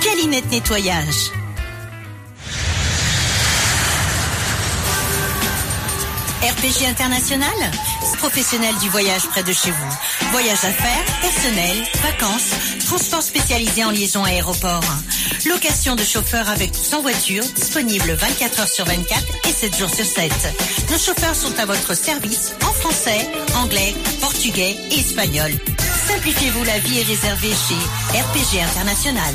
Calinette Nettoyage. RPG International, professionnel du voyage près de chez vous. Voyage d'affaires, personnel, vacances, transport spécialisé en liaison aéroport. Location de chauffeurs avec ou sans voiture, disponible 24 heures sur 24 et 7 jours sur 7. Nos chauffeurs sont à votre service en français, anglais, portugais et espagnol. Simplifiez-vous la vie et réservez chez RPG International.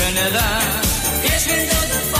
Canada. Yes, we know the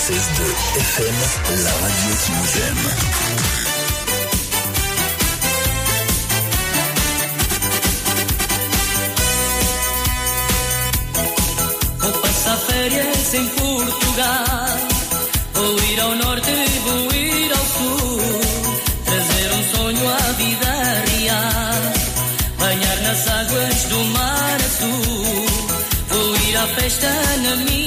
16-2 FM, la radio qui nous aime. férias em Portugal. Vou ir ao norte, vou ir ao sul. Trazer um sonho à vida real. Banhar nas águas do mar azul. Vou ir à festa na minha.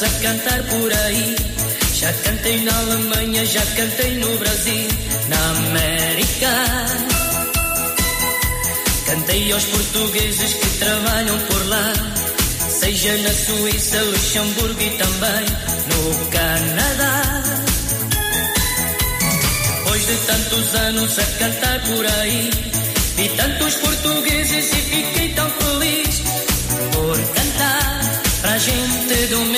A cantar por aí. Já cantei na Alemanha, já cantei no Brasil, na América. Cantei aos portugueses que trabalham por lá, seja na Suíça, Luxemburgo e também no Canadá. Depois de tantos anos a cantar por aí, vi tantos portugueses e fiquei tão feliz por cantar para a gente do meu.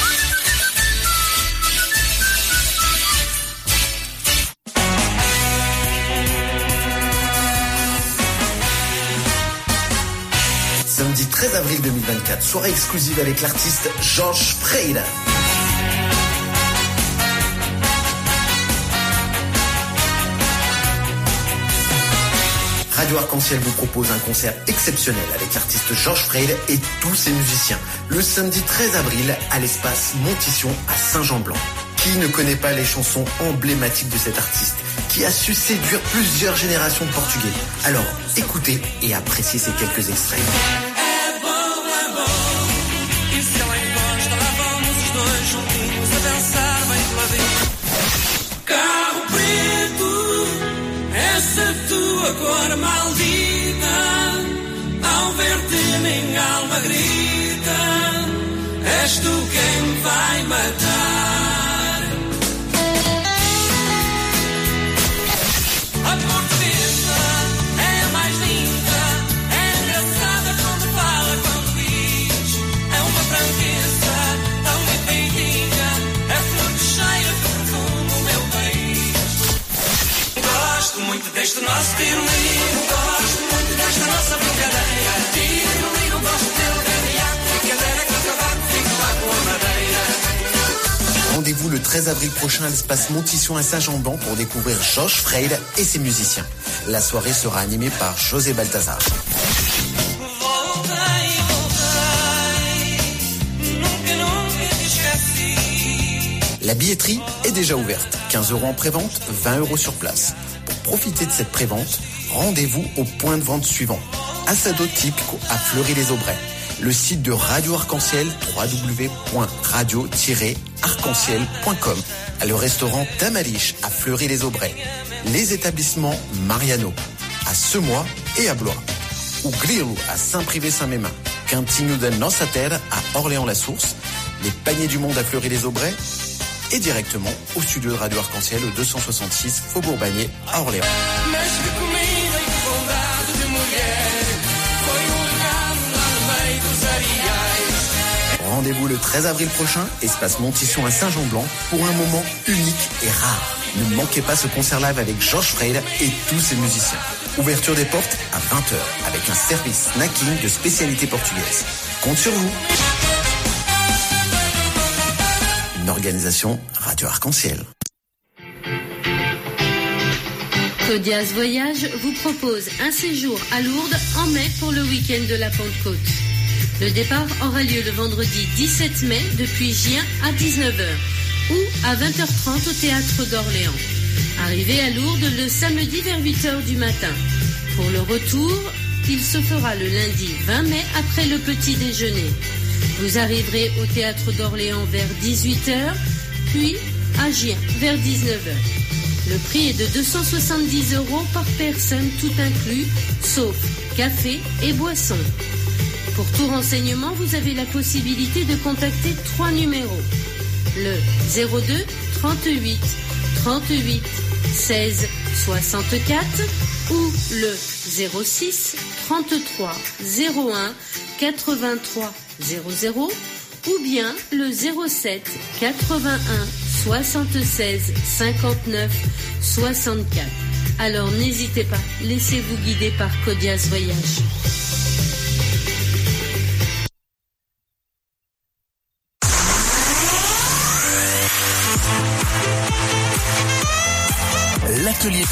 2024, soirée exclusive avec l'artiste Georges Freire. Radio Arc-en-Ciel vous propose un concert exceptionnel avec l'artiste Georges Freire et tous ses musiciens. Le samedi 13 avril à l'espace Montition à Saint-Jean-Blanc. Qui ne connaît pas les chansons emblématiques de cet artiste qui a su séduire plusieurs générations de Portugais? Alors écoutez et appréciez ces quelques extraits. És tu quem me vai matar. A portuguesa é a mais linda, é engraçada quando fala, quando diz. É uma franqueza tão bem feitinha, é flor que cheira de perfume o meu país. Gosto muito deste nosso tirolino, 13 avril prochain à l'espace Montition à Saint-Jean-Blanc pour découvrir Georges Freire et ses musiciens. La soirée sera animée par José Balthazar. La billetterie est déjà ouverte. 15 euros en prévente, 20 euros sur place. Pour profiter de cette prévente, rendez-vous au point de vente suivant. Assado Typico à Fleury-les-Aubrais. Le site de Radio Arc-en-Ciel, www.radio-arc-en-ciel.com. Le restaurant Tamalish à Fleury-les-Aubrais. Les établissements Mariano à Semois et à Blois. Ou Grilo à Saint-Privé-Saint-Mémin. Quintigno de Nossa à Orléans-la-Source. Les paniers du monde à Fleury-les-Aubrais et directement au studio de Radio Arc-en-Ciel au 266 Faubourg Bagné à Orléans. Rendez-vous le 13 avril prochain, espace Montition à Saint-Jean-Blanc, pour un moment unique et rare. Ne manquez pas ce concert live avec Georges Freire et tous ses musiciens. Ouverture des portes à 20h avec un service snacking de spécialité portugaise. Compte sur vous. Une organisation Radio Arc-en-Ciel. Codias Voyage vous propose un séjour à Lourdes en mai pour le week-end de la Pentecôte. Le départ aura lieu le vendredi 17 mai depuis Gien à 19h ou à 20h30 au théâtre d'Orléans. Arrivez à Lourdes le samedi vers 8h du matin. Pour le retour, il se fera le lundi 20 mai après le petit déjeuner. Vous arriverez au théâtre d'Orléans vers 18h, puis à Gien vers 19h. Le prix est de 270 euros par personne, tout inclus, sauf café et boisson. Pour tout renseignement, vous avez la possibilité de contacter trois numéros. Le 02 38 38 16 64 ou le 06 33 01 83 00 ou bien le 07 81 76 59 64. Alors n'hésitez pas, laissez-vous guider par Codias Voyage.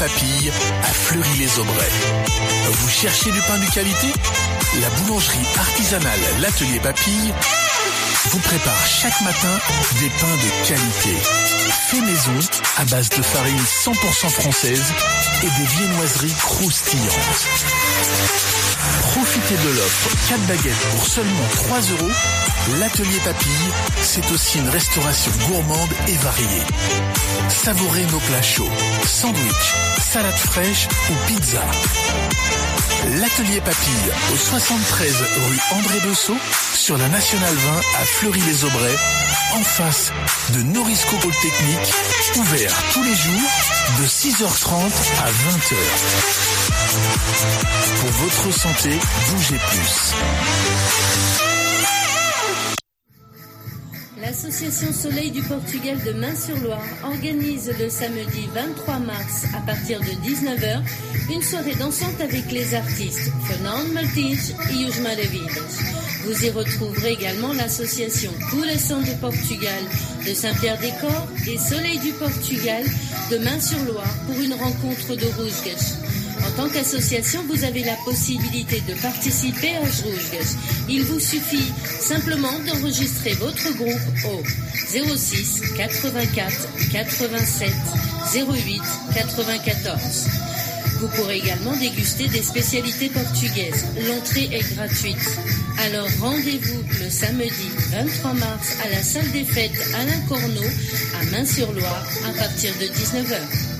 L'atelier Papille à Fleury-les-Aubrais. Vous cherchez du pain de qualité? La boulangerie artisanale L'atelier Papille vous prépare chaque matin des pains de qualité. Fait maison à base de farine 100% française et des viennoiseries croustillantes. Profitez de l'offre 4 baguettes pour seulement 3 euros. L'atelier Papille, c'est aussi une restauration gourmande et variée. Savourez nos plats chauds, sandwich, salade fraîche ou pizza. L'atelier Papille au 73 rue André Bessot sur la Nationale 20 à Fleury-les-Aubrais en face de Norisco Polytechnique, ouvert tous les jours de 6h30 à 20h. Pour votre santé, bougez plus. L'association Soleil du Portugal de Main-sur-Loire organise le samedi 23 mars à partir de 19h une soirée dansante avec les artistes Fernand Martins et Maravilhas. Vous y retrouverez également l'association Couração de Portugal de Saint-Pierre-des-Corps et Soleil du Portugal de Main-sur-Loire pour une rencontre de Rusgas. En tant qu'association, vous avez la possibilité de participer à Rusgas. Il vous suffit simplement d'enregistrer votre groupe au 06 84 87 08 94. Vous pourrez également déguster des spécialités portugaises. L'entrée est gratuite. Alors rendez-vous le samedi 23 mars à la salle des fêtes Alain Corneau à Main-sur-Loire à partir de 19h.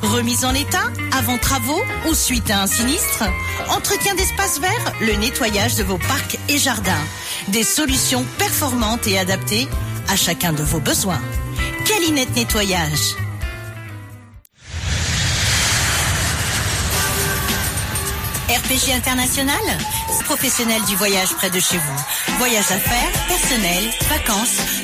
Remise en état, avant travaux ou suite à un sinistre, entretien d'espaces verts, le nettoyage de vos parcs et jardins. Des solutions performantes et adaptées à chacun de vos besoins. Calinette Nettoyage. RPG International, professionnel du voyage près de chez vous. Voyage d'affaires, personnel, vacances,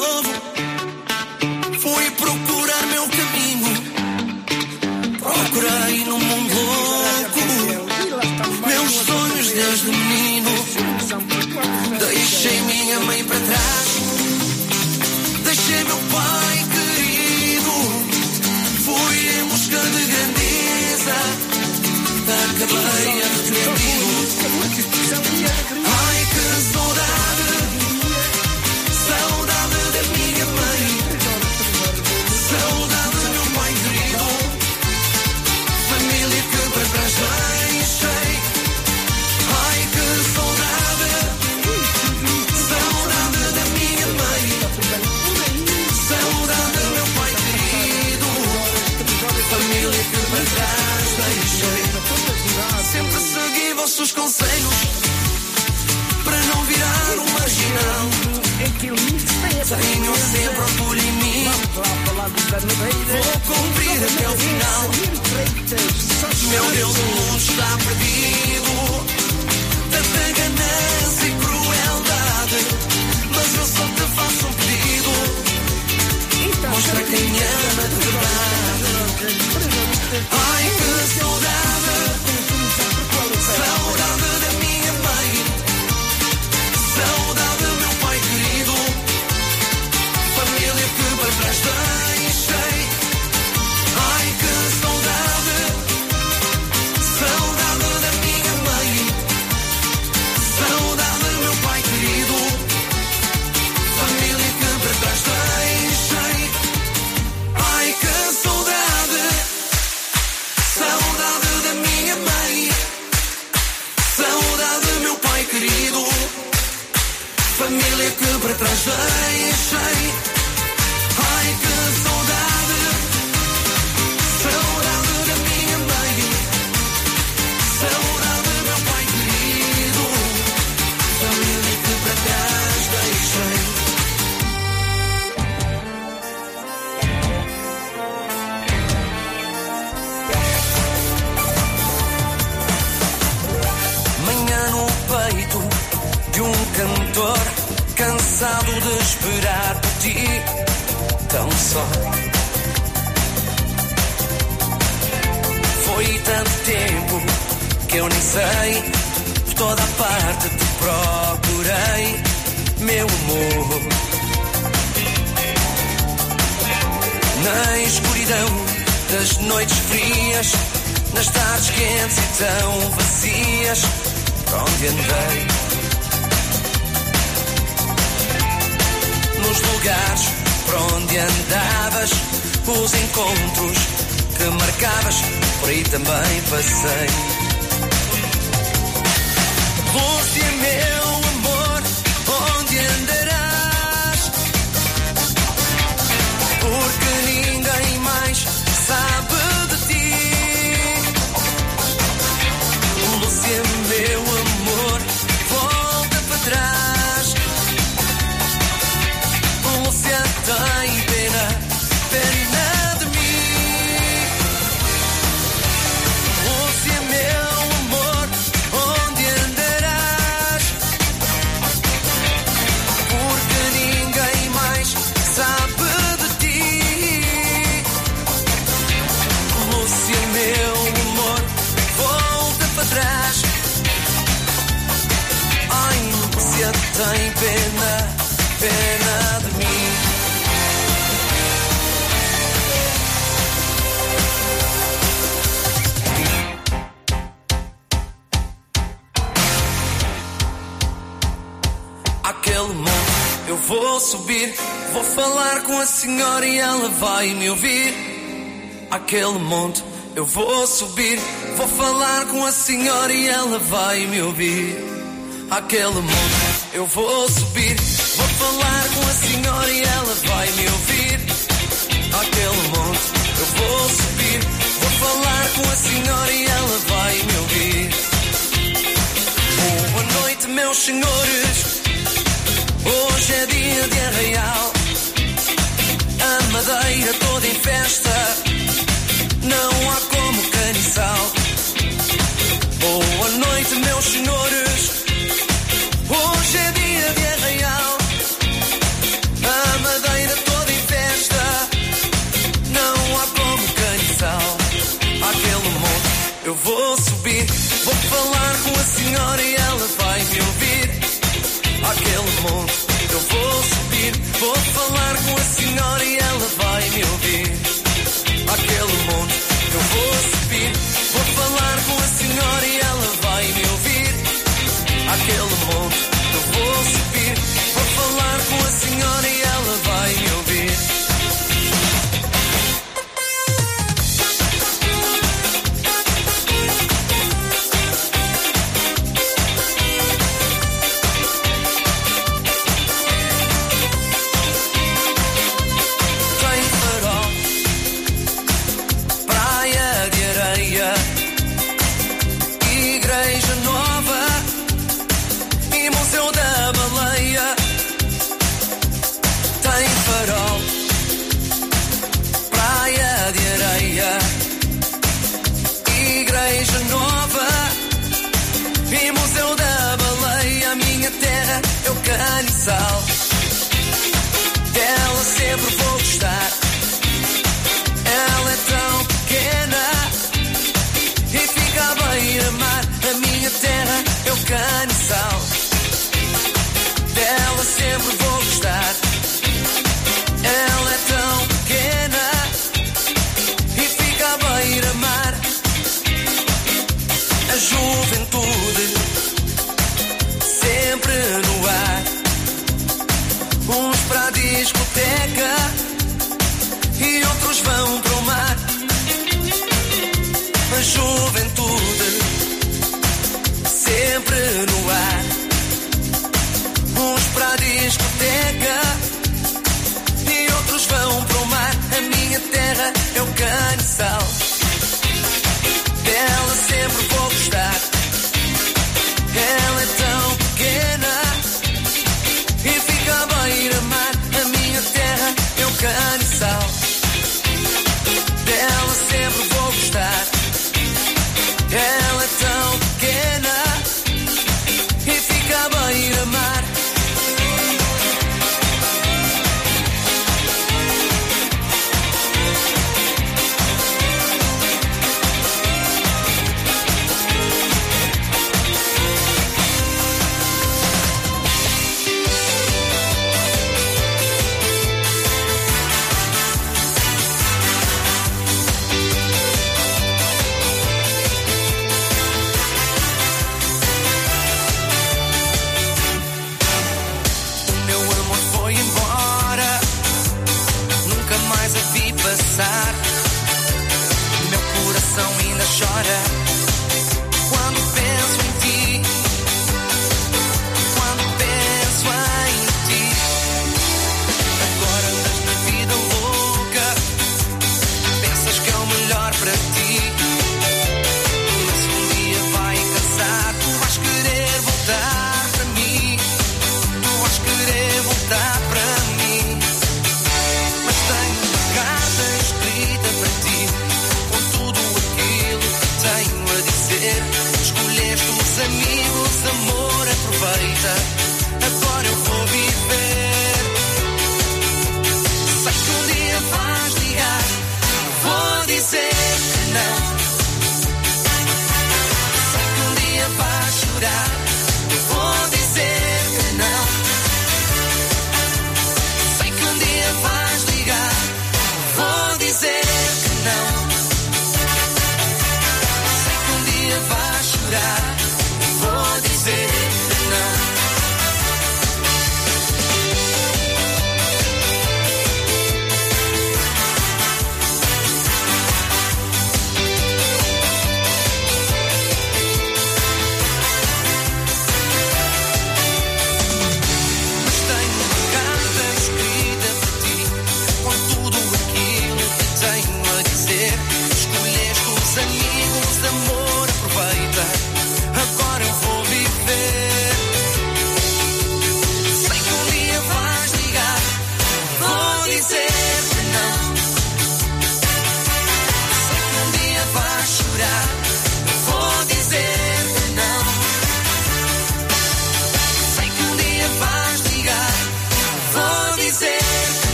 muito Tenho sempre por mim. Vou cumprir até o final. Meu Deus, o mundo está perdido. Tanta ganância e crueldade. Mas eu só te faço um pedido. Mostra quem ama de verdade. Ai, que saudade. aquele monte. Eu vou subir, vou falar com a senhora e ela vai me ouvir. Aquele monte, eu vou subir, vou falar com a senhora e ela vai me ouvir. Aquele monte, eu vou subir, vou falar com a senhora e ela vai me ouvir. Boa noite, meus senhores. Hoje é dia de arraial. A madeira toda em festa senhor.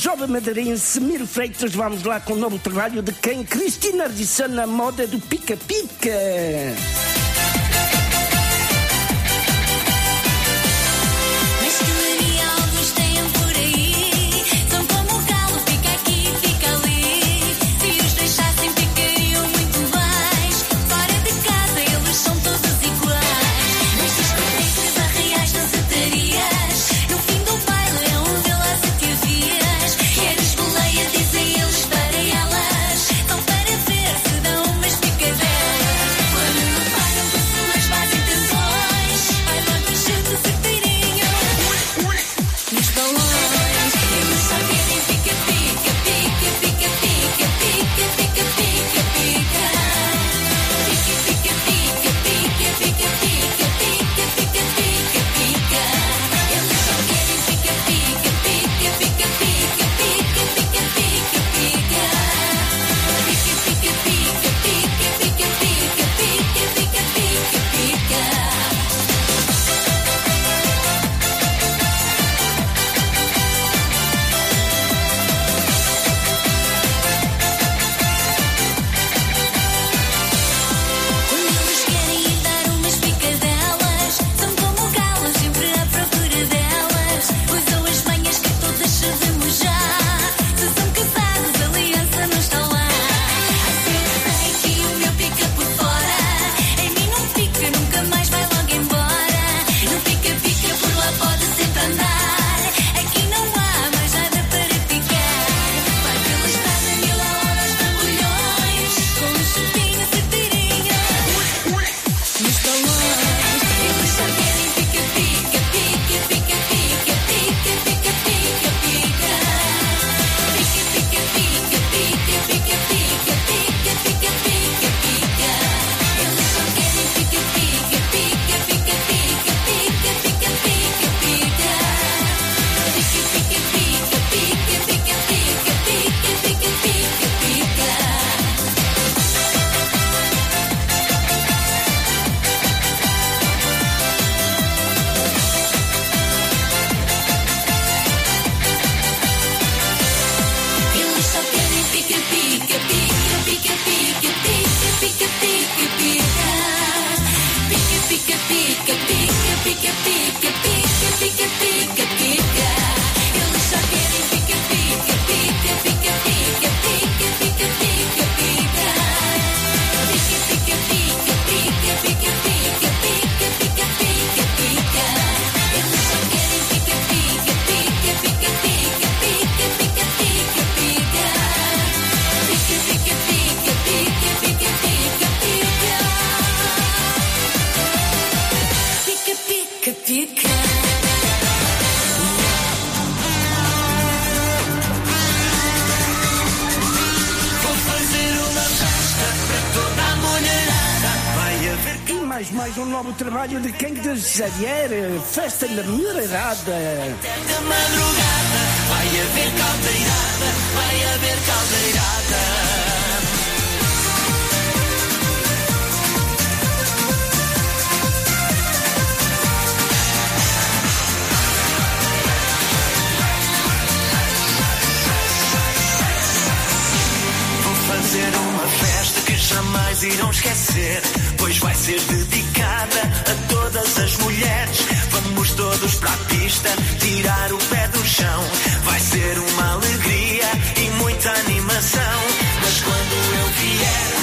jovem madeirense Miro Freitas, vamos lá com o novo trabalho de quem? Cristina Ardisson moda do pica-pica. Xavier, Festelmührer hat. Äh jamais irão esquecer, pois vai ser dedicada a todas as mulheres. Vamos todos para a pista, tirar o pé do chão. Vai ser uma alegria e muita animação. Mas quando eu vier.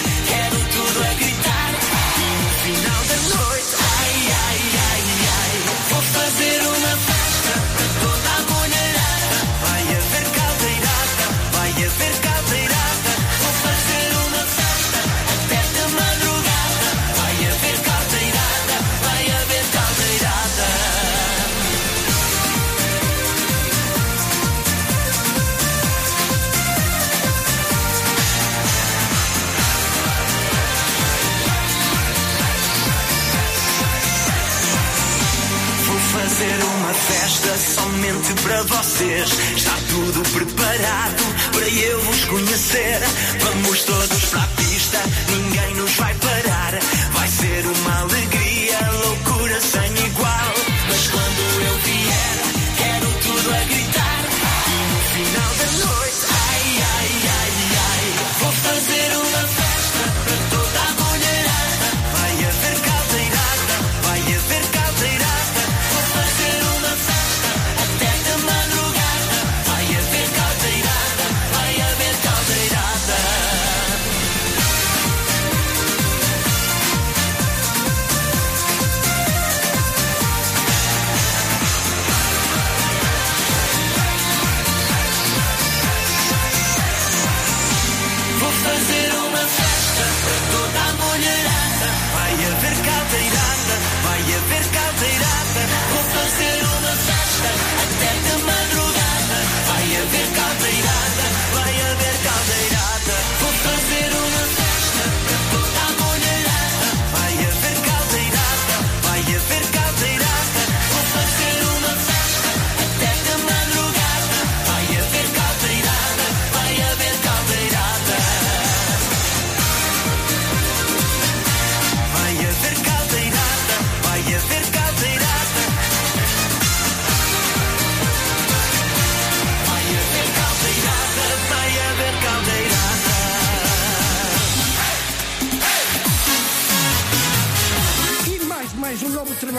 especialmente para vocês. Está tudo preparado para eu vos conhecer. Vamos todos para a pista, ninguém nos vai parar. Vai ser uma alegria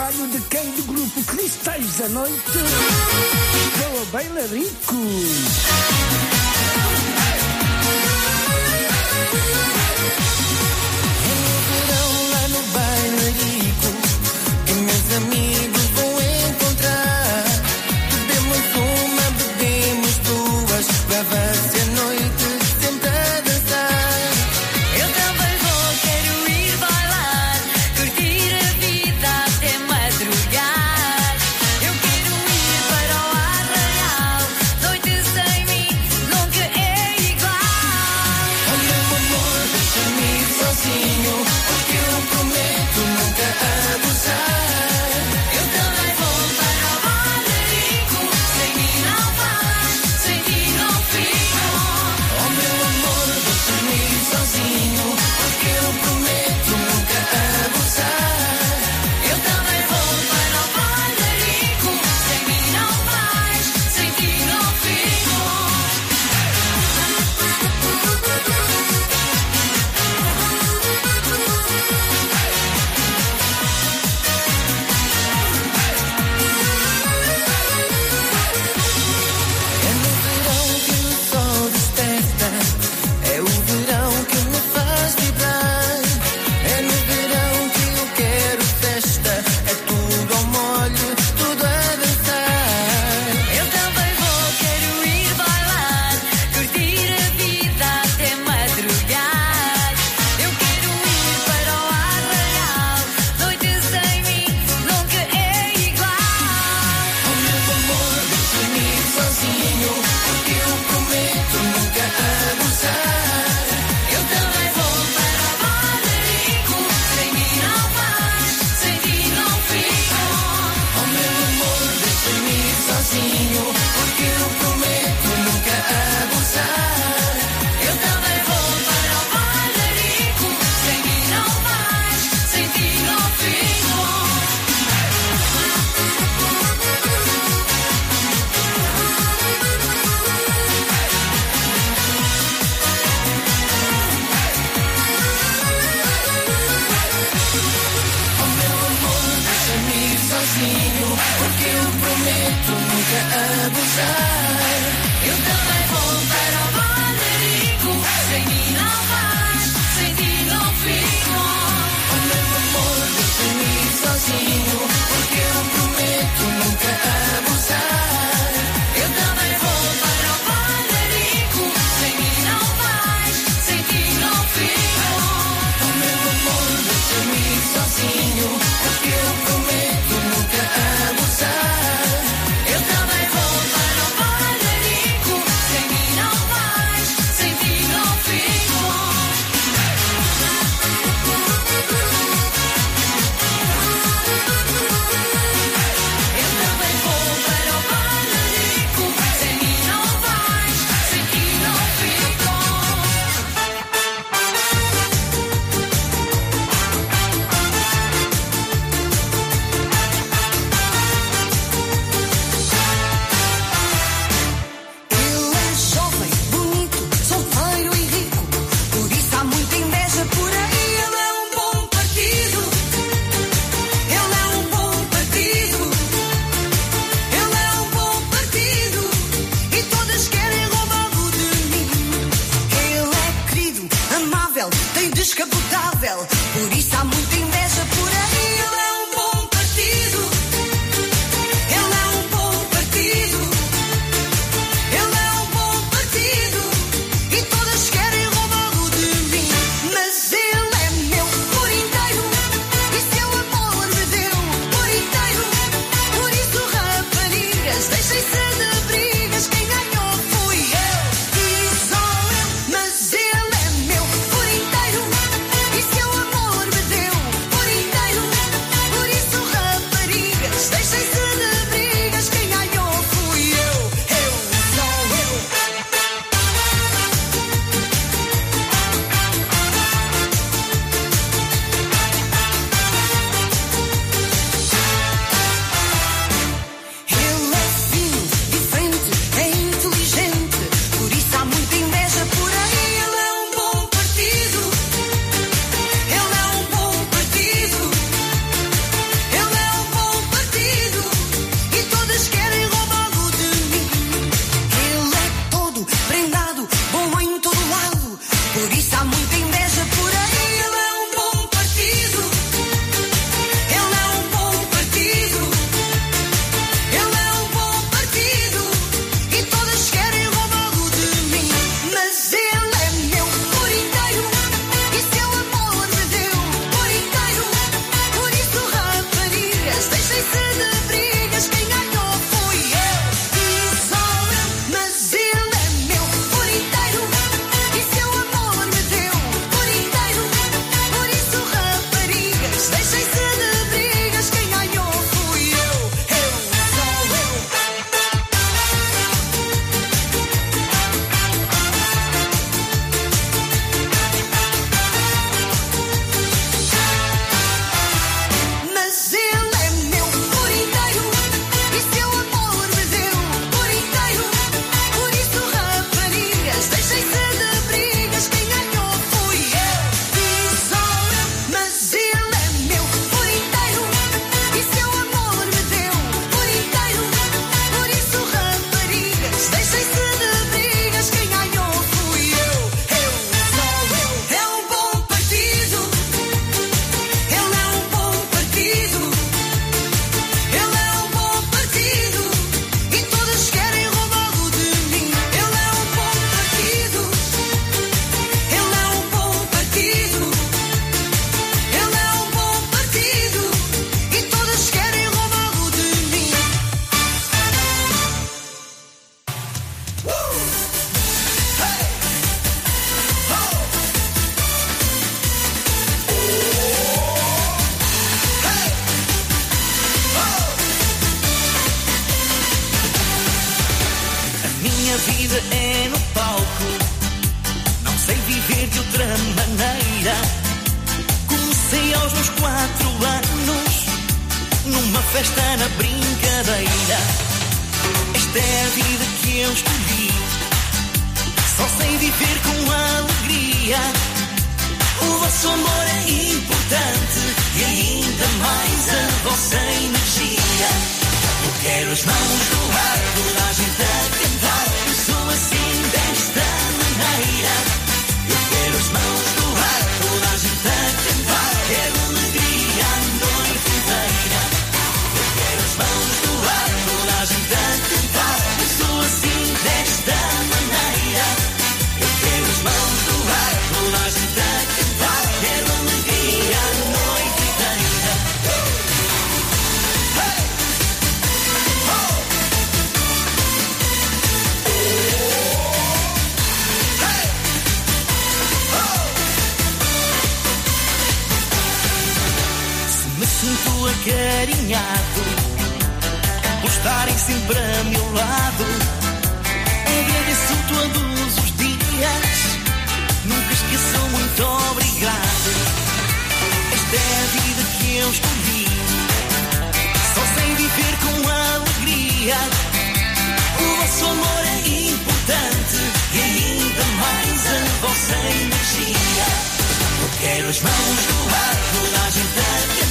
trabalho de quem? Do grupo Cristais da Noite. Boa Baila Rico. eu escolhi. Só sei viver com alegria. O vosso amor é importante e ainda mais a vossa energia. Eu quero as mãos do ar, rodagem da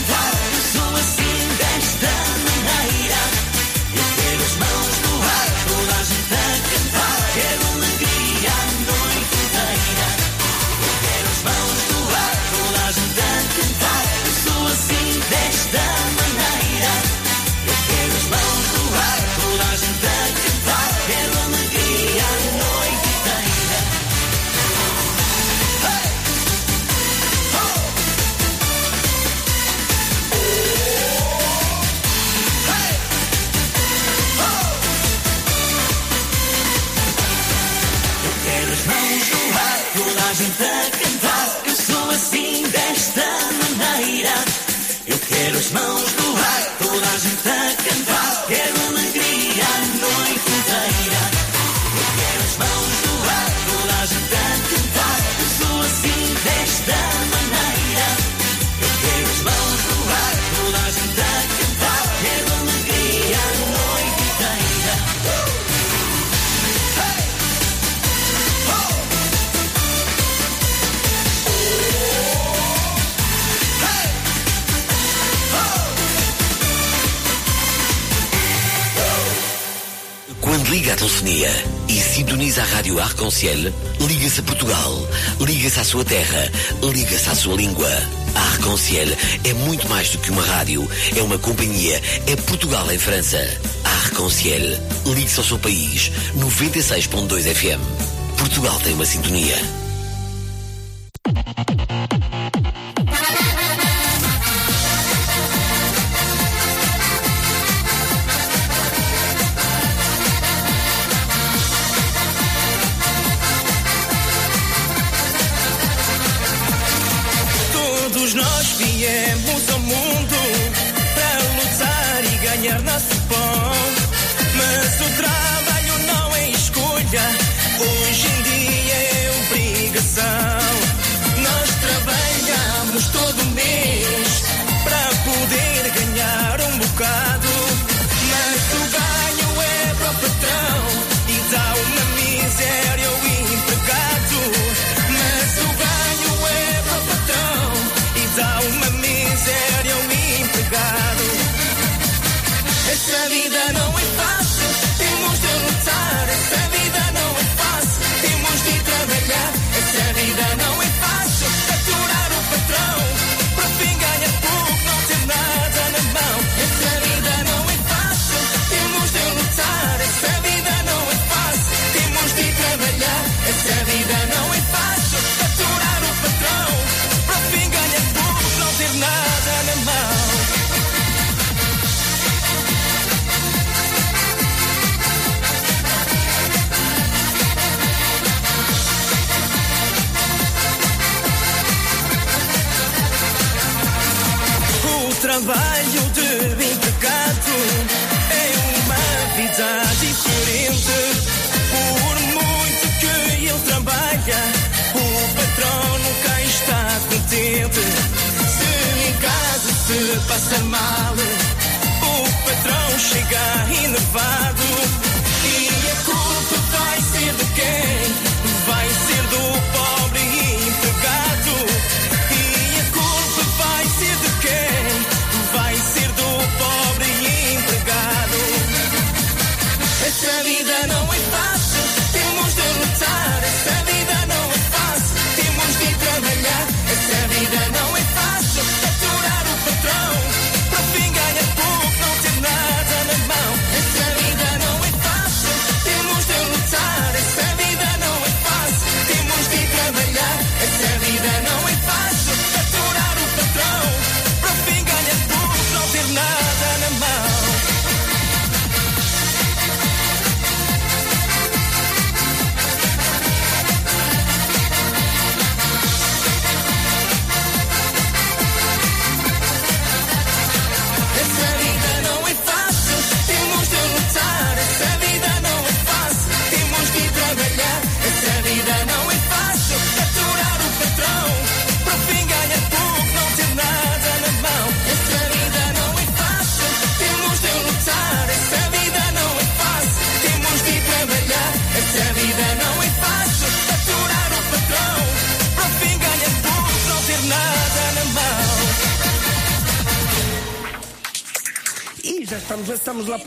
e sintoniza a Rádio Arconciel, liga-se a Portugal, liga-se à sua terra, liga-se à sua língua. A Arconciel é muito mais do que uma rádio, é uma companhia, é Portugal em França. A Arconciel, ligue-se ao seu país, 96.2 FM. Portugal tem uma sintonia.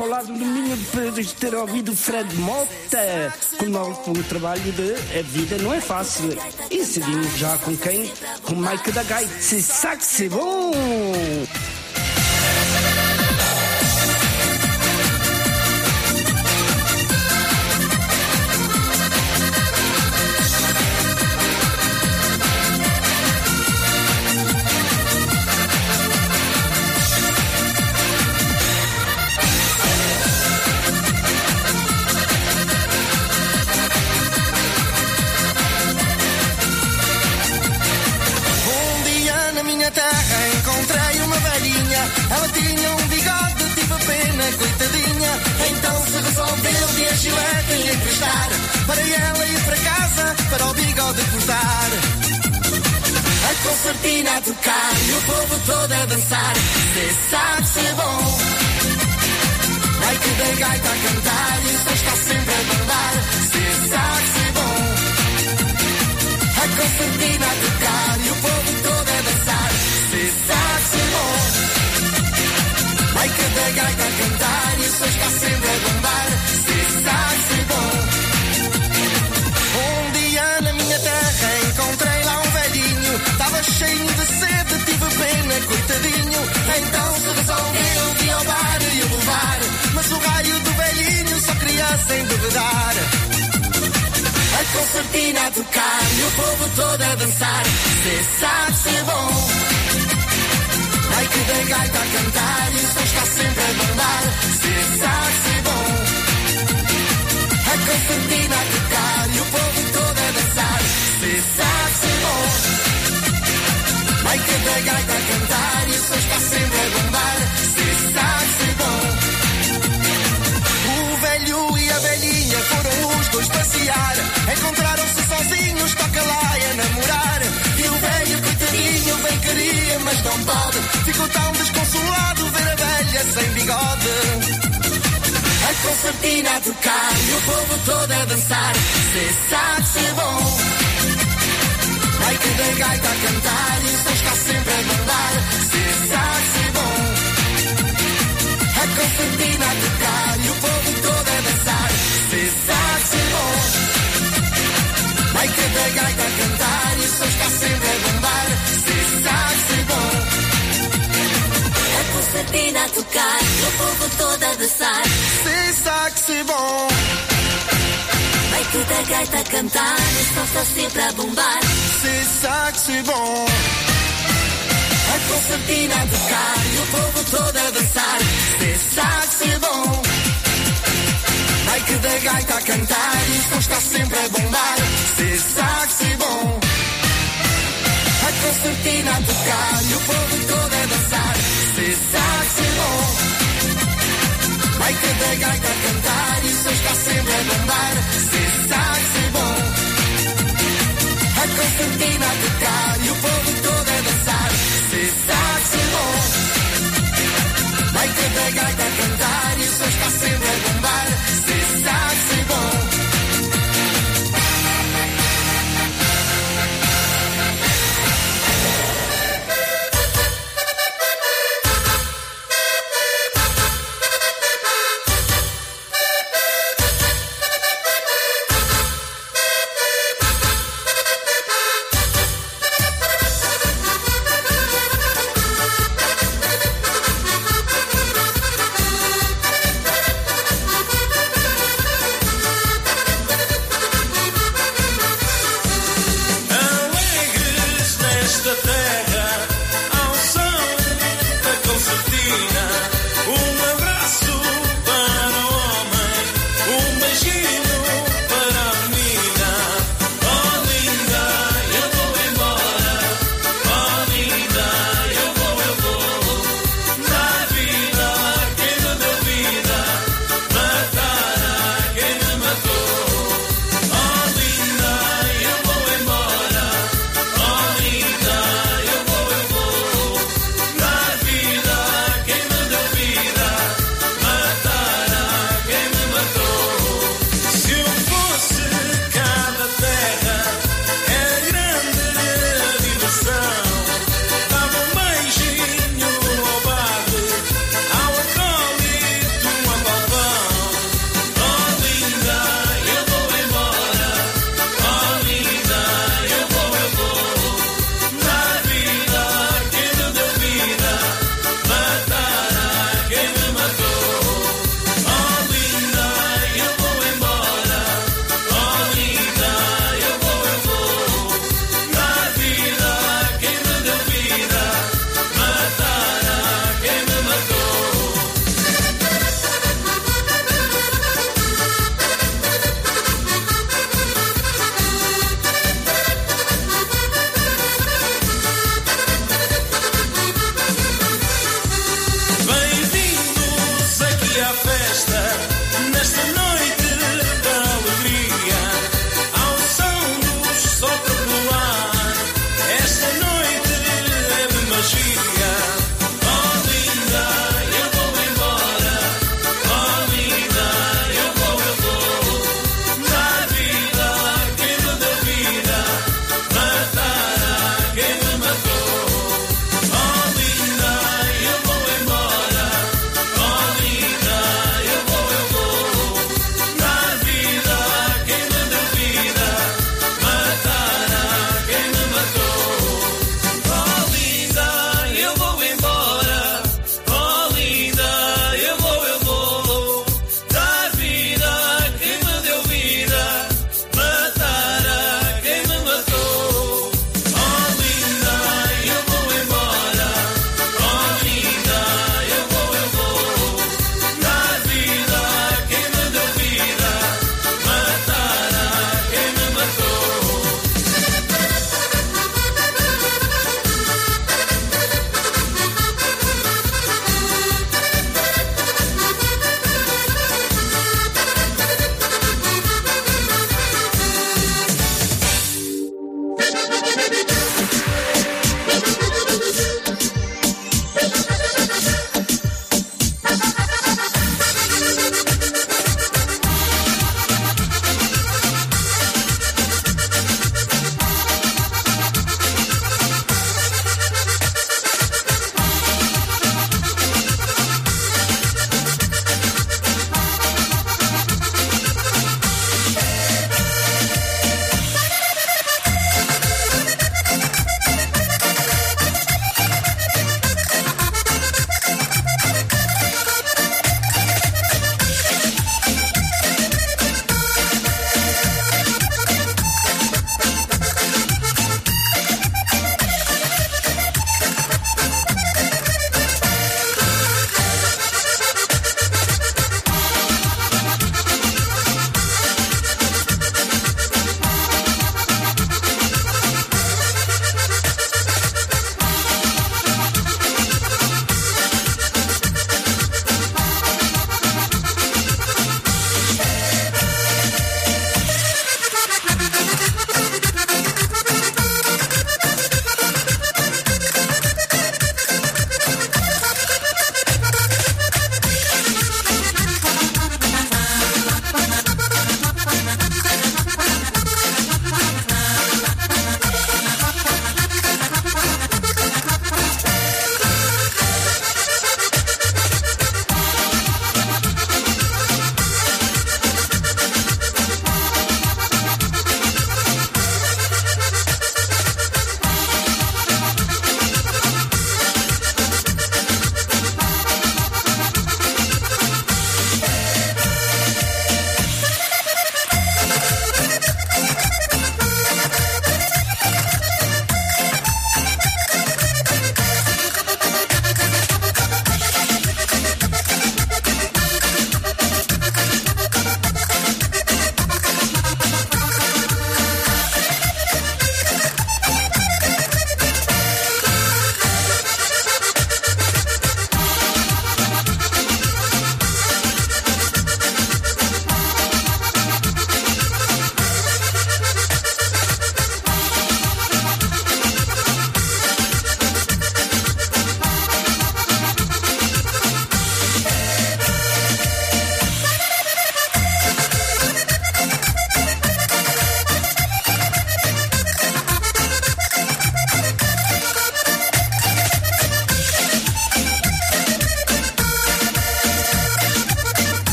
para o lado do Minho depois de ter ouvido Fred Mota com o novo trabalho de A Vida Não É Fácil. E seguimos já com quem? Com Mike da Gaita. bom!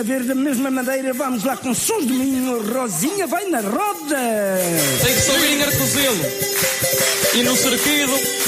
Cana verde da mesma madeira, vamos lá com sons de minho. Rosinha vai na roda. Tem que se ouvir em Arcozelo. E no Cerquido.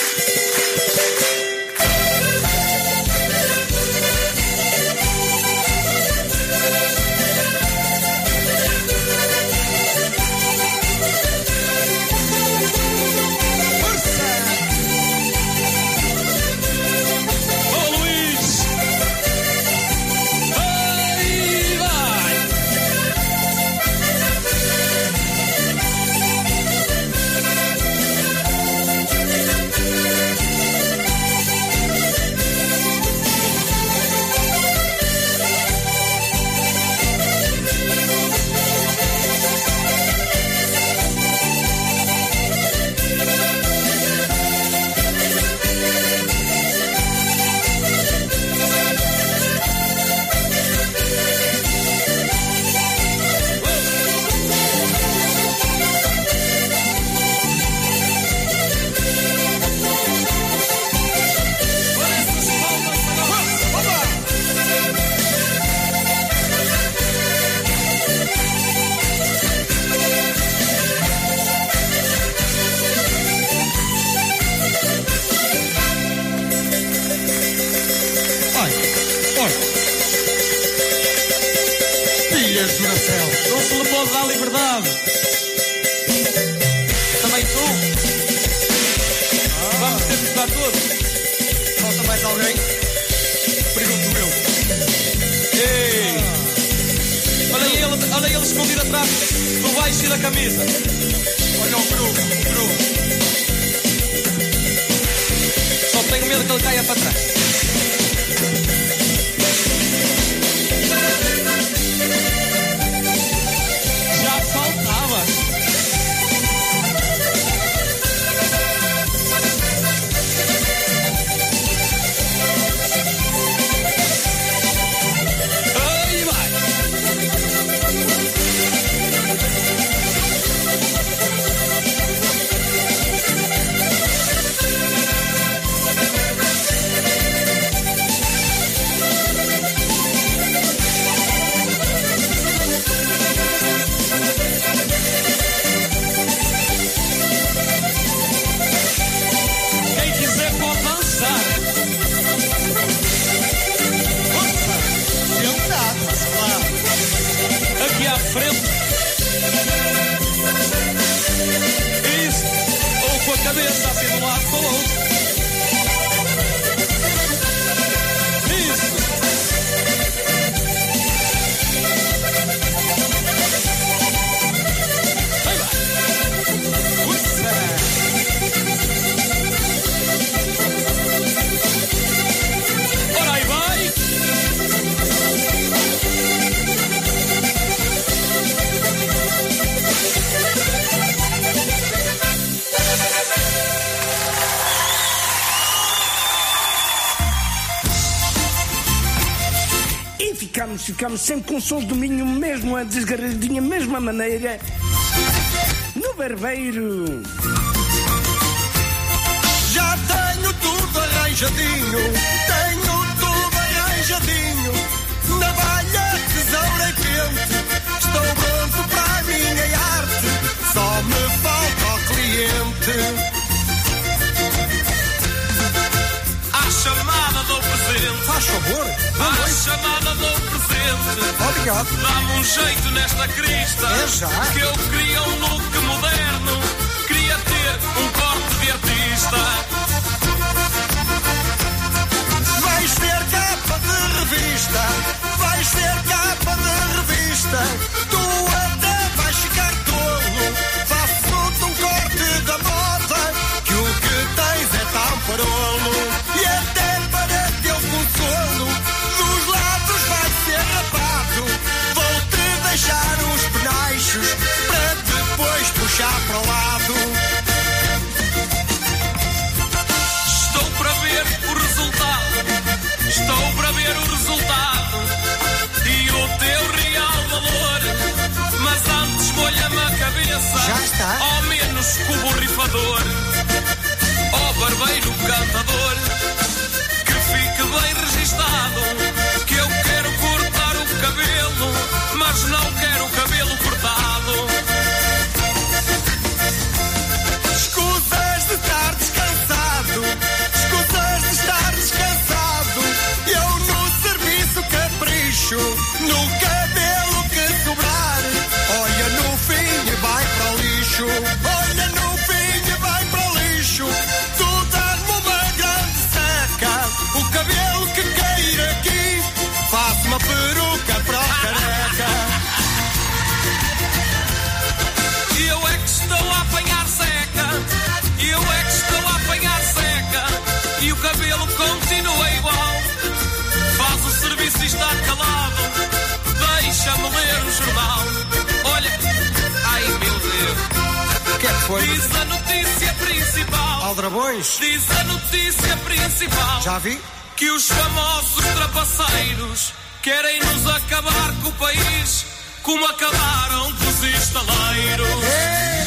Ficamos, sempre com sons do minho, mesmo a desgarradinha, mesma maneira. No barbeiro. Já tenho tudo arranjadinho, tenho tudo arranjadinho. Navalha, tesoura e pente, estou pronto para a minha arte. Só me falta o cliente. Chamada do presente. Faz favor, À chamada do presente. Obrigado. Dá-me um jeito nesta crista. É já. Que eu queria um look moderno. Queria ter um corte de artista. Vais ser capa de revista, vais ser capa de revista. tá? Ó oh, menos cubo o ó oh, barbeiro cantador, que fique bem Diz a notícia principal. Aldrabões. Diz a notícia principal. Já vi? Que os famosos trapaceiros querem nos acabar com o país, como acabaram com os estaleiros.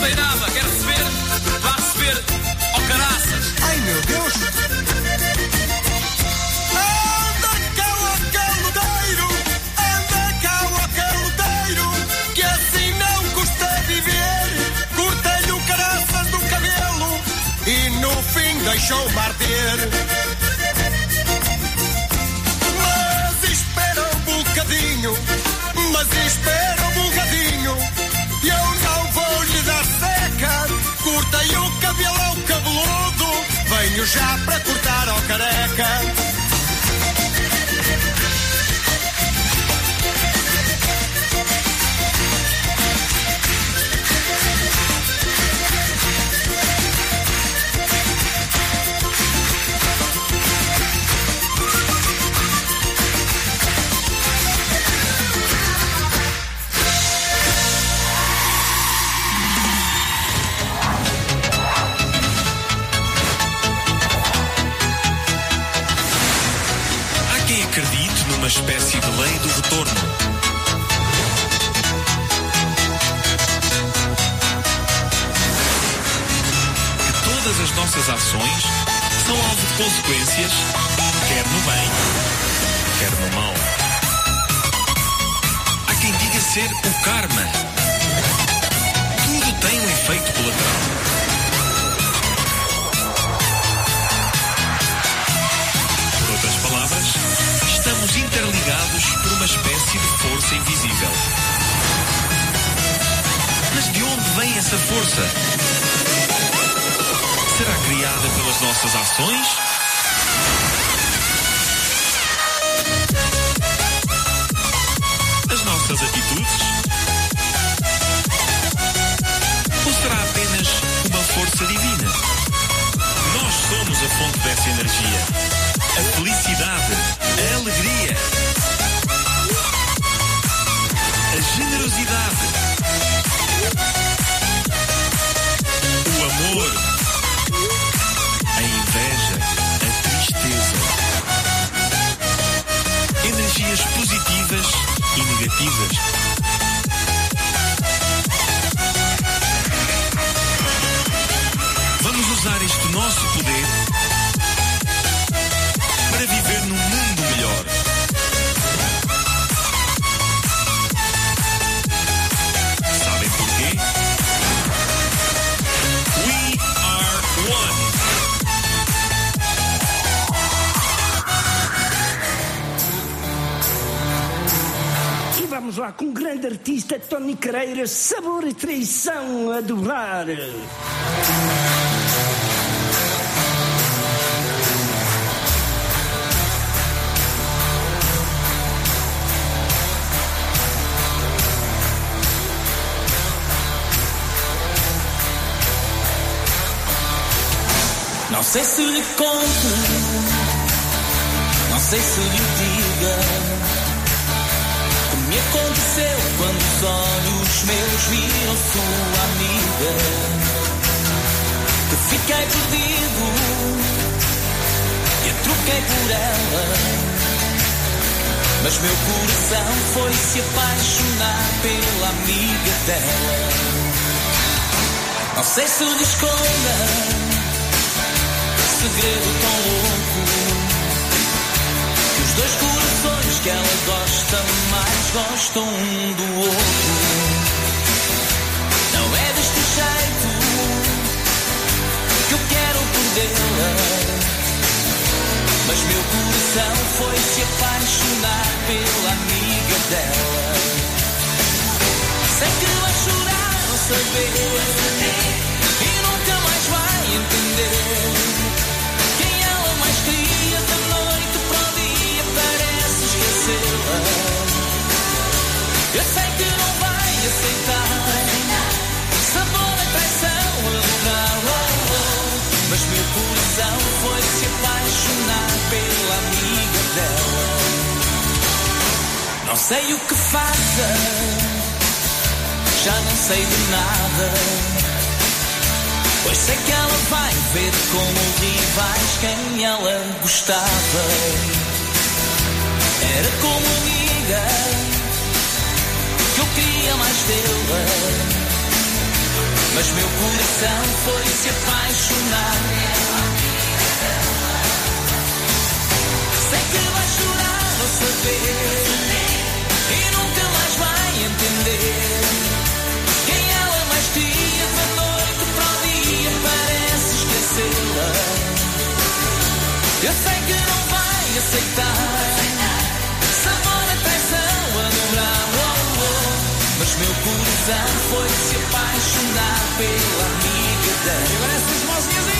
gostei nada, quer receber? Vá receber, ó oh, caraças. Ai meu Deus! Anda cá é o caloteiro, anda cá é o caloteiro, que assim não custa viver. Cortei-lhe o caraças do cabelo e no fim deixou-me arder. mas espera um bocadinho, mas espera. tenho já para cortar ao careca. Ações são alvo de consequências, quer no bem, quer no mal. Há quem diga ser o karma. Tudo tem um efeito colateral. Por outras palavras, estamos interligados por uma espécie de força invisível. Mas de onde vem essa força? Criada pelas nossas ações? Tony Careira, sabor e traição a dobrar. Não sei se lhe conto, não sei se lhe diga aconteceu quando os olhos meus viram sua amiga. Que fiquei perdido e a troquei por ela. Mas meu coração foi se apaixonar pela amiga dela. Não sei se lhe esconda segredo tão louco que os dois corações que ela gosta mais gostam um do outro. Não é deste jeito que eu quero perdê-la, mas meu coração foi se apaixonar pela amiga dela. Sei que vai chorar, não saber e nunca mais vai entender. Eu sei que não vai aceitar sabor a traição a lembrar. Oh, oh. Mas meu coração foi se apaixonar pela amiga dela. Não sei o que faça, já não sei de nada. Pois sei que ela vai ver como rivais quem ela gostava. Era como amiga que eu queria mais dela. Mas meu coração foi se apaixonar. Sei que vai chorar ao saber e nunca mais vai entender. Quem ela mais queria da noite para o dia parece esquecê-la. Eu sei que não vai aceitar Mas meu coração foi se apaixonar pela amiga dela. E agora essas mãozinhas aí.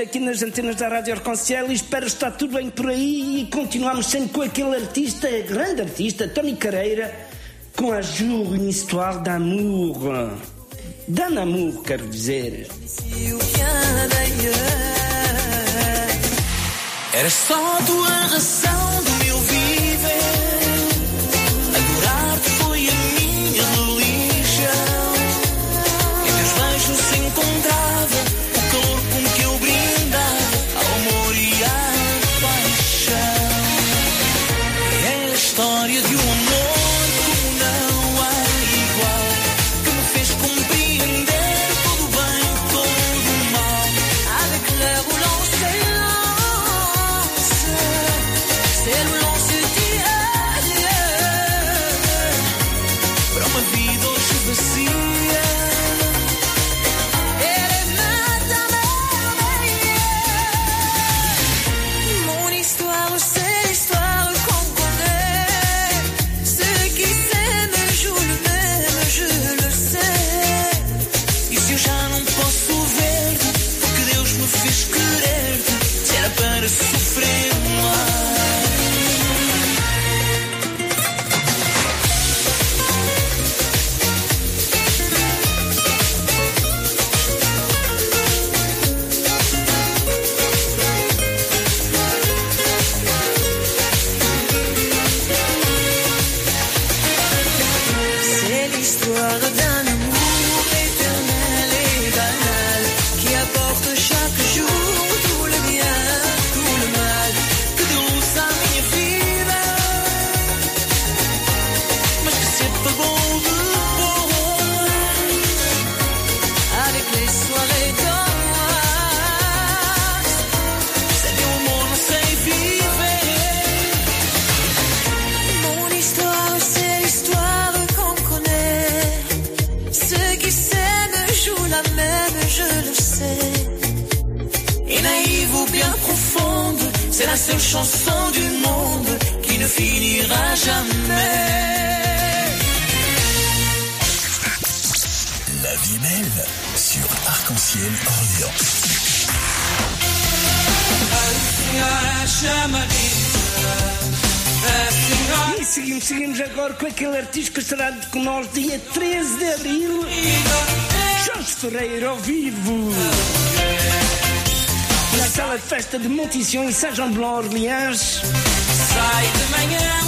aqui nas antenas da Rádio Arconciel e espero estar tudo bem por aí e continuamos sempre com aquele artista, grande artista, Tony Carreira, com a Jour Une Histoire d'Amour. D'un amour, quero dizer. Era só a tua razão. De Montição em Saint-Jean-Blanc, Orleans. Sai de manhã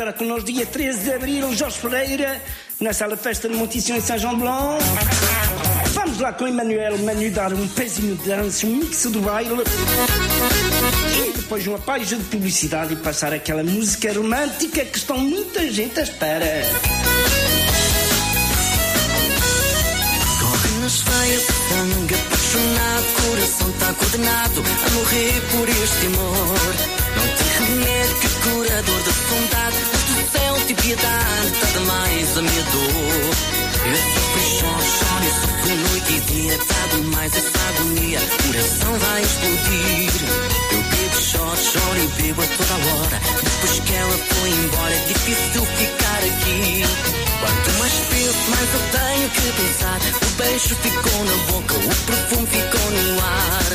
estará connosco dia 13 de abril, Jorge Pereira, na sala de festa de Montição em São João Blanc. Vamos lá com o Emanuel Manu dar um pezinho de dança, um mix do baile. E depois uma página de publicidade e passar aquela música romântica que estão muita gente à espera. Corre nas tanga apaixonado, coração está coordenado a morrer por este amor. Não te remédio curador de vontade de piedade está demais a minha dor. Eu sofri, choro, choro, eu sofro noite e dia, está demais essa agonia, o coração vai explodir. Eu bebo, choro, choro e bebo a toda hora, depois que ela foi embora é difícil ficar aqui. Quanto mais penso, mais eu tenho que pensar. O beijo ficou na boca, o perfume ficou no ar.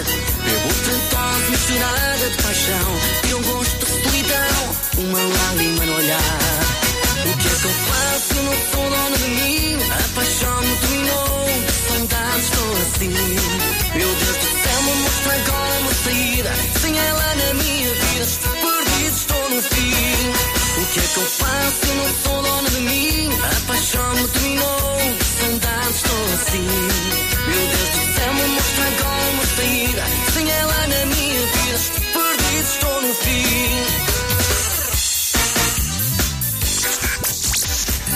Bebo tentose misturada de paixão e um gosto de solidão, uma lágrima no olhar. O que é que eu faço? Não sou dono de mim. A paixão me dominou, saudades estou assim. Meu Deus do céu, me mostra agora uma saída. Sem ela na minha vida, perdido estou no fim. O que é que eu faço? Não sou dono de mim como terminou, saudade estou assim. Meu Deus do céu, me mostra como sair. Sem ela na minha vida, perdido estou no fim.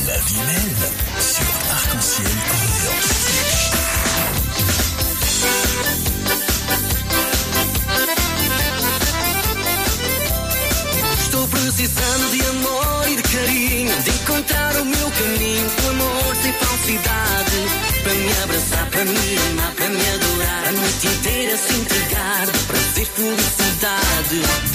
La Vinelle. felicidade.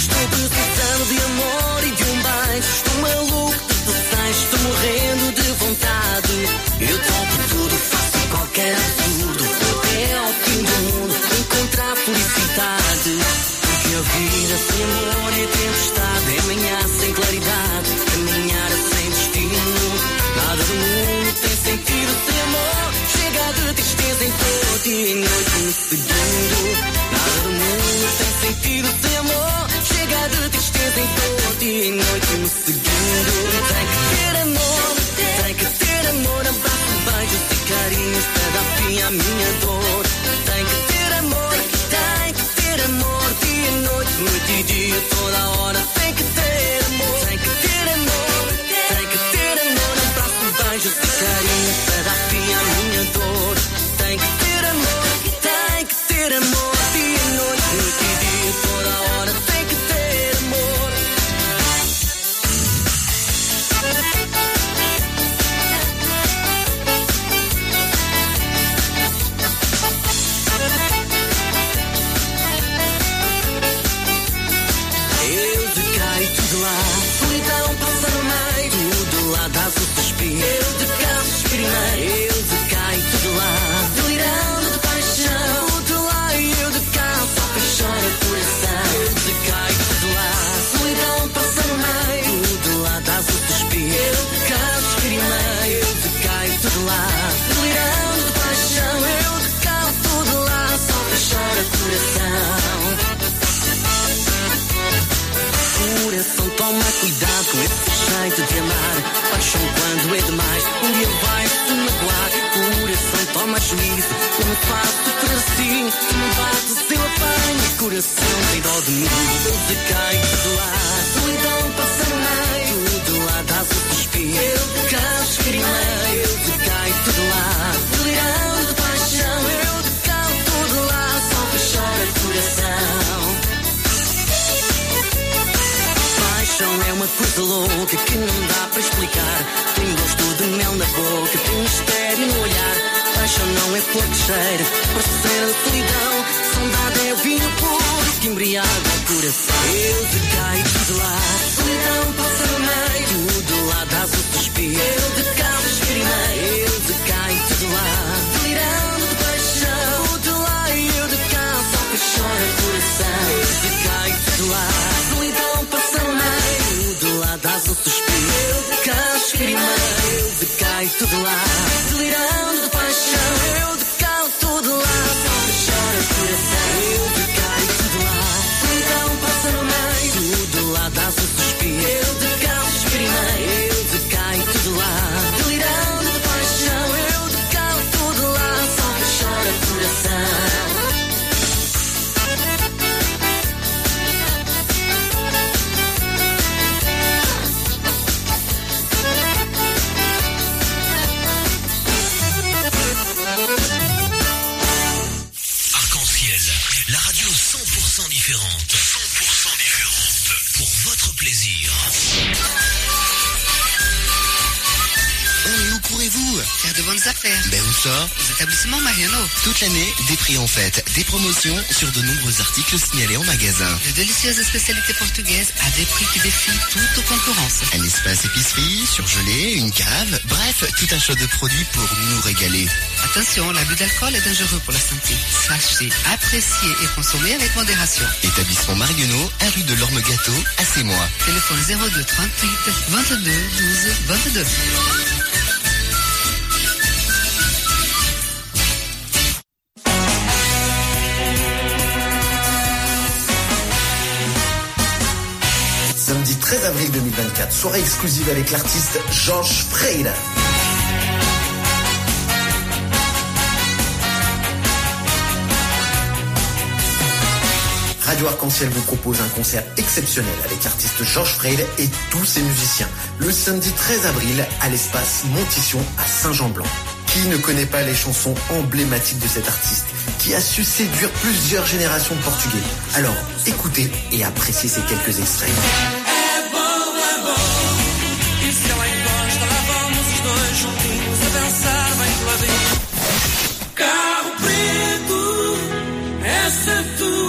Signalés en magasin. De délicieuses spécialités portugaises à des prix qui défient toute concurrence. Un espace épicerie, surgelé, une cave, bref, tout un choix de produits pour nous régaler. Attention, l'abus d'alcool est dangereux pour la santé. Sachez apprécier et consommer avec modération. Établissement Marionneau, un rue de l'Orme Gâteau, à mois. Téléphone 02 38 22 12 22. 2024, soirée exclusive avec l'artiste Georges Freire. Radio Arc-en-Ciel vous propose un concert exceptionnel avec l'artiste Georges Freire et tous ses musiciens. Le samedi 13 avril à l'espace Montition à Saint-Jean-Blanc. Qui ne connaît pas les chansons emblématiques de cet artiste qui a su séduire plusieurs générations de Portugais? Alors, écoutez et appréciez ces quelques extraits.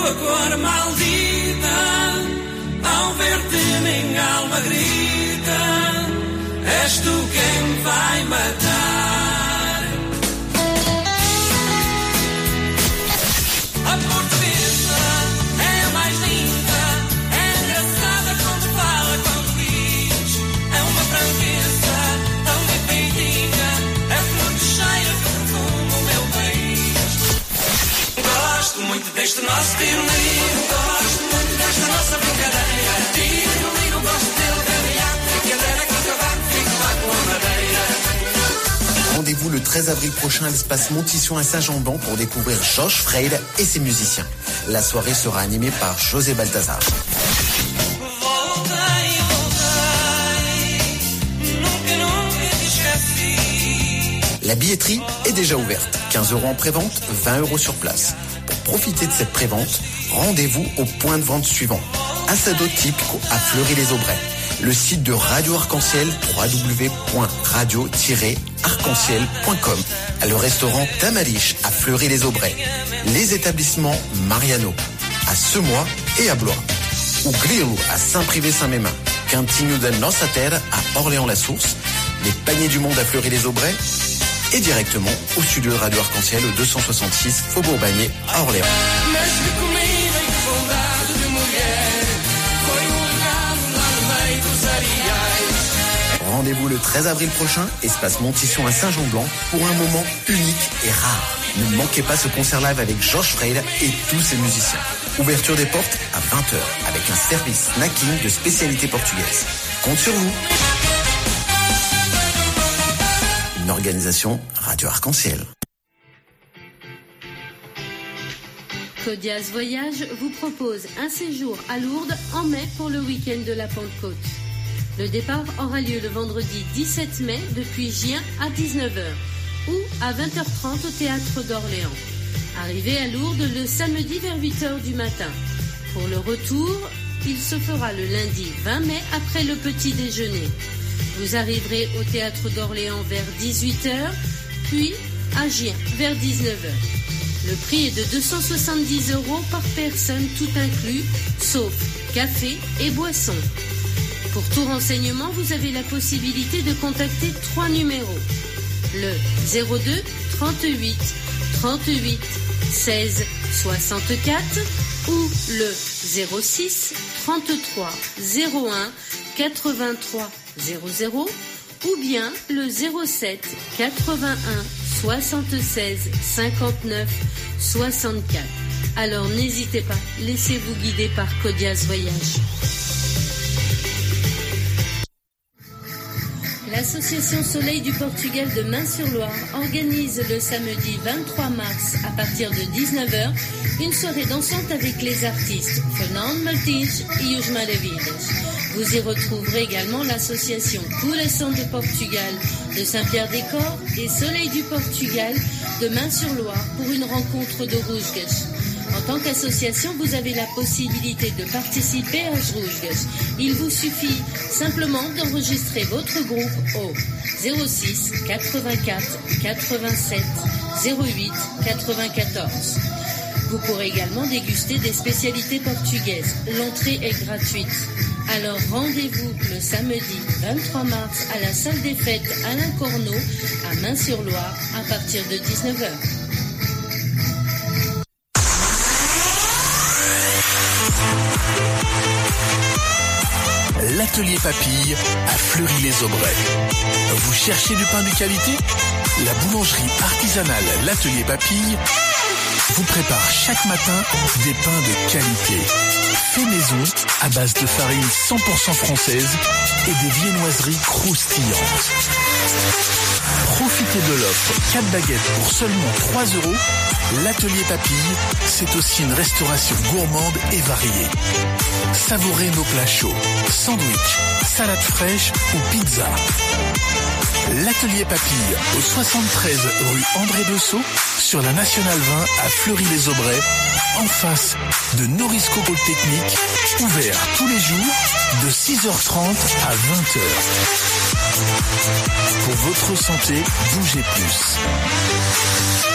Tua cor maldita. Ao ver-te, minha alma grita. És tu quem vai matar. 13 avril prochain à l'espace Montition à Saint-Jean-Blanc pour découvrir Georges Freire et ses musiciens. La soirée sera animée par José Balthazar. La billetterie est déjà ouverte. 15 euros en prévente, 20 euros sur place. Pour profiter de cette prévente, rendez-vous au point de vente suivant. Assado Typico à Fleury-les-Aubrais. Le site de Radio Arc-en-Ciel, www.radio-arc-en-ciel.com. Le restaurant Tamariche à Fleury-les-Aubrais. Les établissements Mariano à Semois et à Blois. Ou Grilo à Saint-Privé-Saint-Mémin. Quintigno de Nossa Terre à Orléans-la-Source. Les paniers du monde à Fleury-les-Aubrais. Et directement au studio Radio Arc-en-Ciel au 266 Faubourg Bagné à Orléans. Rendez-vous le 13 avril prochain, espace Montition à Saint-Jean-Blanc, pour un moment unique et rare. Ne manquez pas ce concert live avec Georges Freire et tous ses musiciens. Ouverture des portes à 20h avec un service snacking de spécialité portugaise. Compte sur vous. Une organisation Radio Arc-en-Ciel. Codias Voyage vous propose un séjour à Lourdes en mai pour le week-end de la Pentecôte. Le départ aura lieu le vendredi 17 mai depuis Gien à 19h ou à 20h30 au théâtre d'Orléans. Arrivez à Lourdes le samedi vers 8h du matin. Pour le retour, il se fera le lundi 20 mai après le petit déjeuner. Vous arriverez au théâtre d'Orléans vers 18h, puis à Gien vers 19h. Le prix est de 270 euros par personne, tout inclus, sauf café et boisson. Pour tout renseignement, vous avez la possibilité de contacter trois numéros. Le 02 38 38 16 64 ou le 06 33 01 83 00 ou bien le 07 81 76 59 64. Alors n'hésitez pas, laissez-vous guider par Codias Voyage. L'association Soleil du Portugal de Main-sur-Loire organise le samedi 23 mars à partir de 19h une soirée dansante avec les artistes Fernando Martins et Os Maravilhas. Vous y retrouverez également l'association Couração de Portugal de Saint-Pierre-des-Corps et Soleil du Portugal de Main-sur-Loire pour une rencontre de Rusgas. En tant qu'association, vous avez la possibilité de participer à Rouges. Il vous suffit simplement d'enregistrer votre groupe au 06 84 87 08 94. Vous pourrez également déguster des spécialités portugaises. L'entrée est gratuite. Alors rendez-vous le samedi 23 mars à la salle des fêtes Alain Corneau à Main-sur-Loire à partir de 19h. L'atelier papille à Fleury-les-Aubrais. Vous cherchez du pain de qualité? La boulangerie artisanale L'atelier papille vous prépare chaque matin des pains de qualité. Fait maison à base de farine 100% française et des viennoiseries croustillantes. Profitez de l'offre 4 baguettes pour seulement 3 euros. L'atelier papille, c'est aussi une restauration gourmande et variée. Savourez nos plats chauds, sandwich, salade fraîche ou pizza. L'atelier papille au 73 rue André Bessot sur la Nationale 20 à Fleury-les-Aubrais en face de Norisco Polytechnique ouvert tous les jours de 6h30 à 20h. Pour votre santé, bougez plus.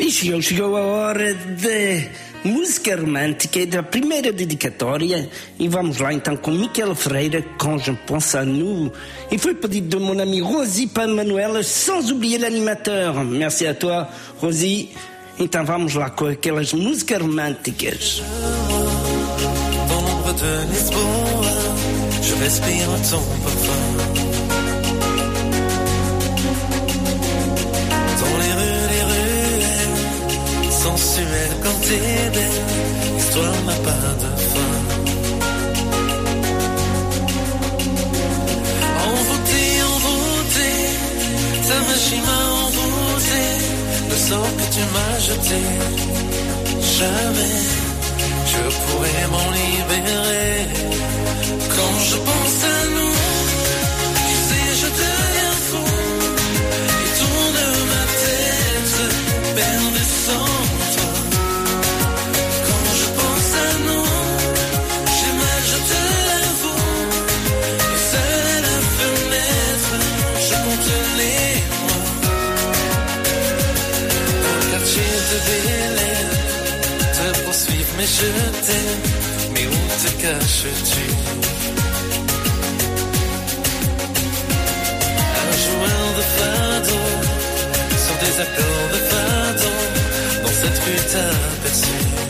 E chegou, chegou a hora de música romântica e da primeira dedicatória. E vamos lá então com Miquel Ferreira, com Je pense à nous. E foi pedido de mon ami Rosie para Manuela, sans oublier l'animateur. Merci à toi, Rosie. Então vamos lá com aquelas músicas românticas. L'histoire n'a pas de fin. Envoûté, envoûté, ta machine m'a envoûté, le sort que tu m'as jeté, jamais je pourrais m'en libérer. Quand je pense à nous, tu sais, je deviens fou. Et tourne ma tête, perdue sans je t'aime, mais où te caches-tu? Un joueur de fado, sur des accords de fado, dans cette rue t'aperçue.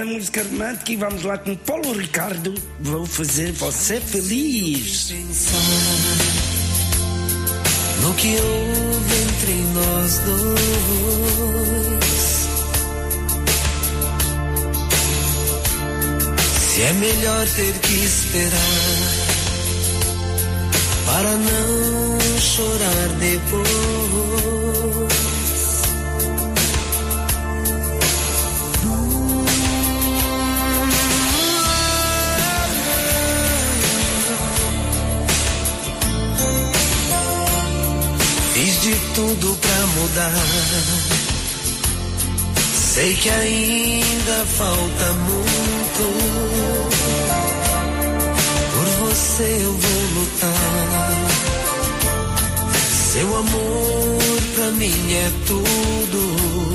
na música romântica e vamos lá com Paulo Ricardo. Vou fazer você feliz. No que houve entre nós dois. Se é melhor ter que esperar para não chorar depois. de tudo pra mudar. Sei que ainda falta muito. Por você eu vou lutar. Seu amor pra mim é tudo.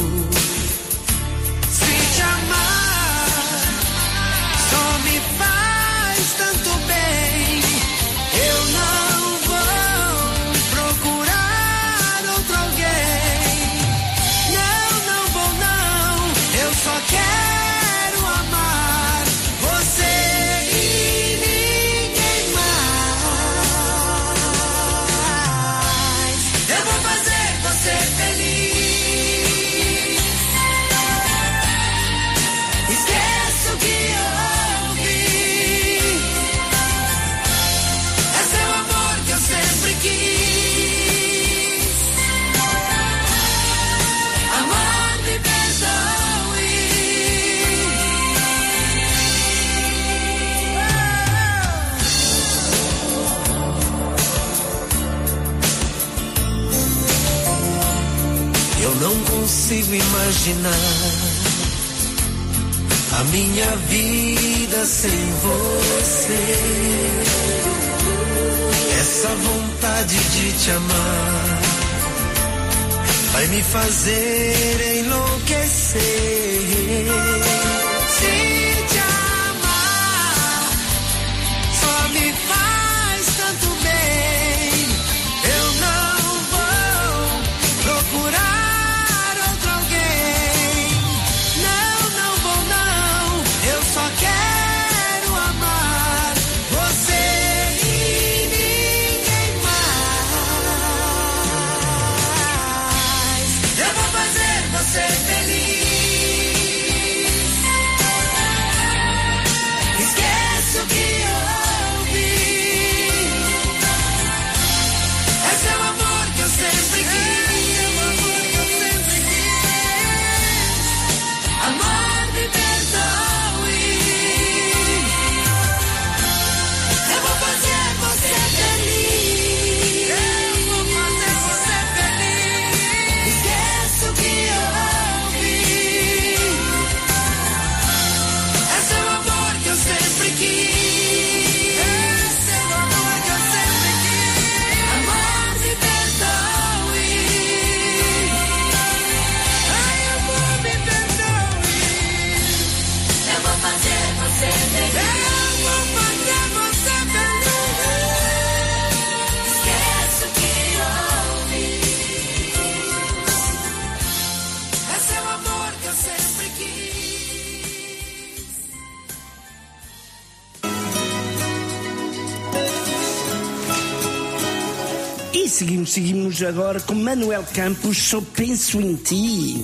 agora com Manuel Campos, só penso em ti.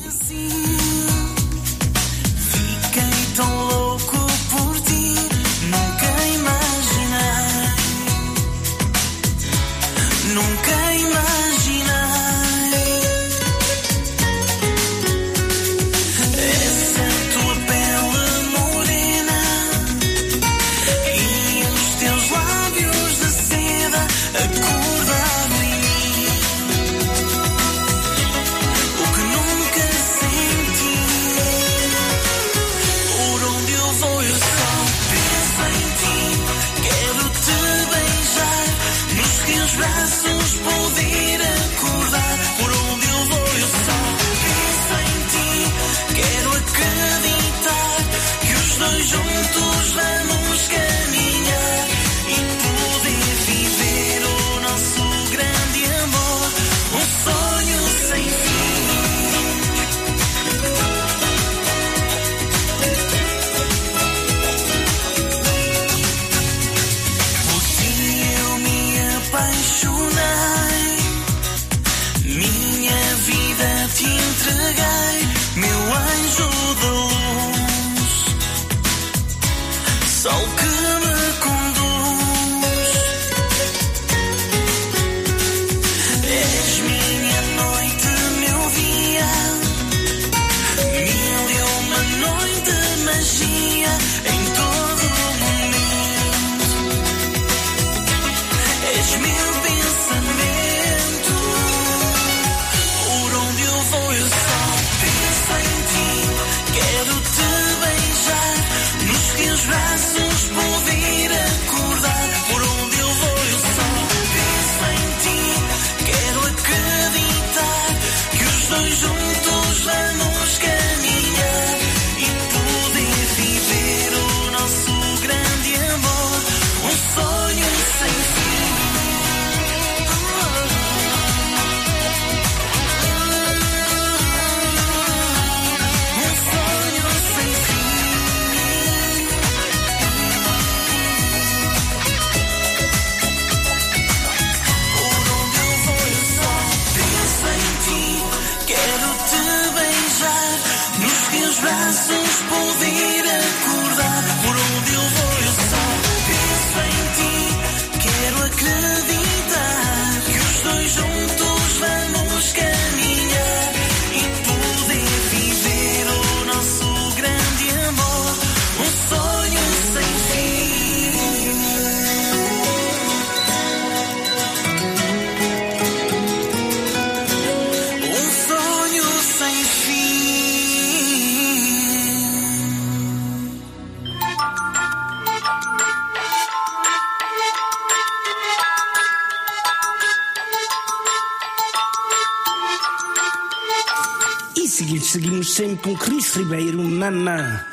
seguimos sempre com Cris Ribeiro, mamã.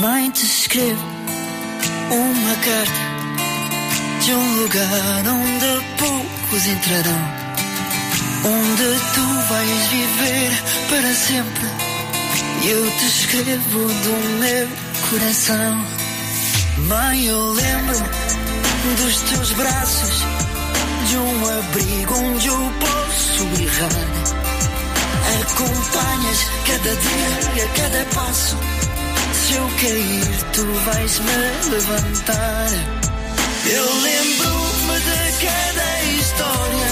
Mãe, te escrevo uma carta de um lugar onde poucos entrarão. Onde tu vais viver para sempre. Eu te escrevo do meu coração. Mãe, eu lembro dos teus braços. De um abrigo onde eu posso errar acompanhas cada dia, a cada passo. Se eu cair, tu vais me levantar. Eu lembro-me de cada história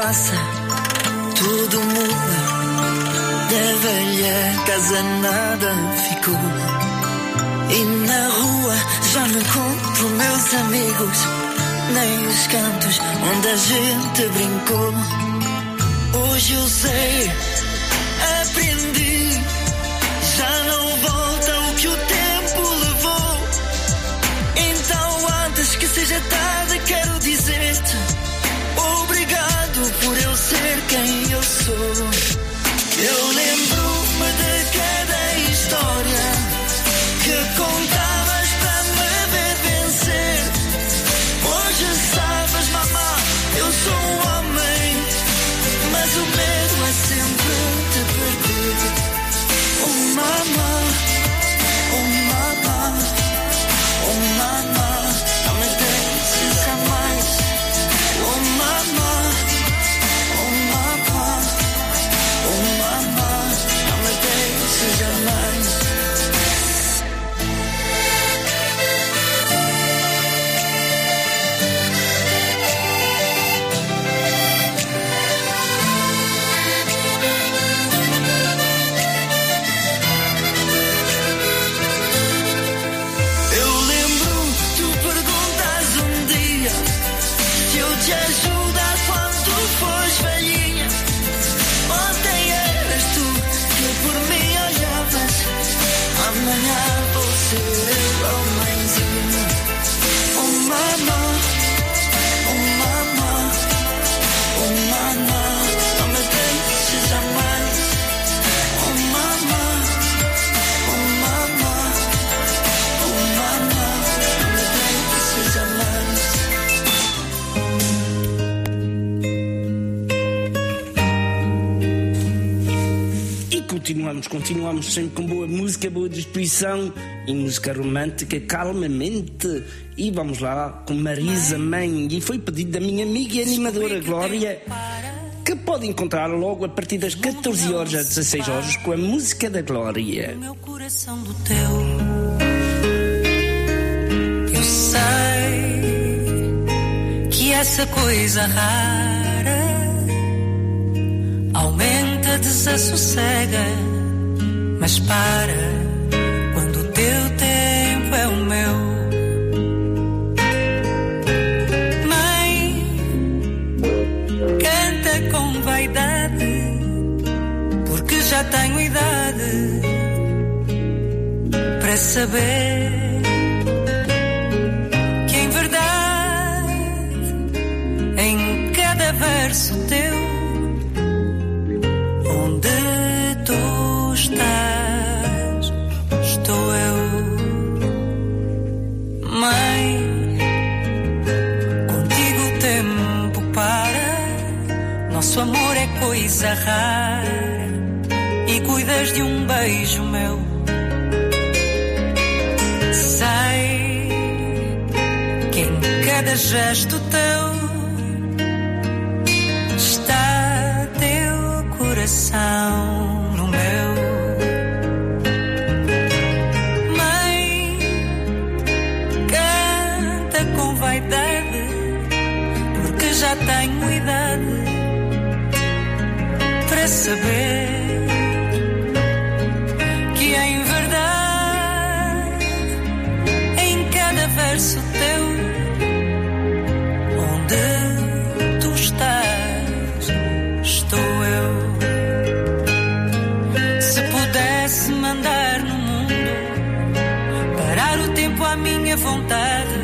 passa, tudo muda. Da velha casa nada ficou. E na rua já não encontro meus amigos, nem os cantos onde a gente brincou. Hoje eu sei, aprendi, já não volta o que o tempo levou. Então, antes que seja tarde, quero dizer-te por eu ser quem eu sou. Eu lembro. Continuamos, continuamos sempre com boa música, boa disposição e música romântica, calmamente. E vamos lá com Marisa Mãe. E foi pedido da minha amiga e animadora Glória, que pode encontrar logo a partir das 14 horas às 16 horas com a música da Glória. Meu coração do teu. Eu sei que essa coisa rara aumenta, desassossega, mas para quando o teu tempo é o meu. Mãe, canta com vaidade, porque já tenho idade para saber que em verdade em cada verso teu nosso amor é coisa rara e cuidas de um beijo meu. Sei que em cada gesto teu está teu coração saber que em verdade em cada verso teu onde tu estás estou eu. Se pudesse mandar no mundo parar o tempo à minha vontade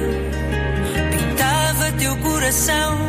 pintava teu coração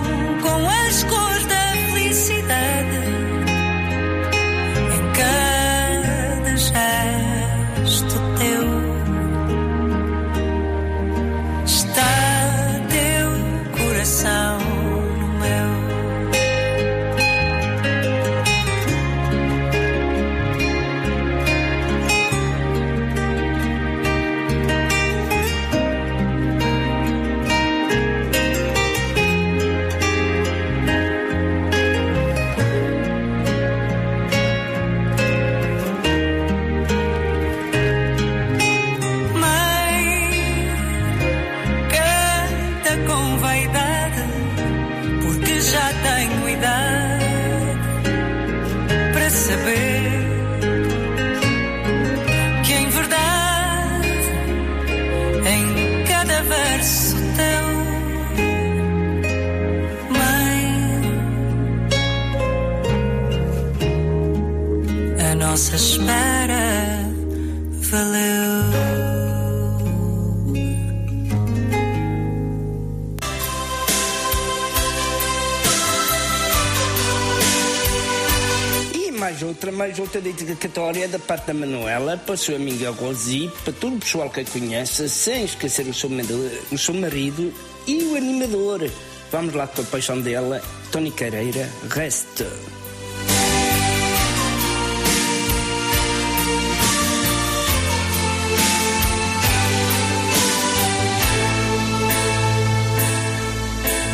mais outra dedicatória é da parte da Manuela para o seu amigo Rosi, para todo o pessoal que a conhece, sem esquecer o seu, marido, o seu marido e o animador. Vamos lá com a paixão dela, Tony Careira, Reste.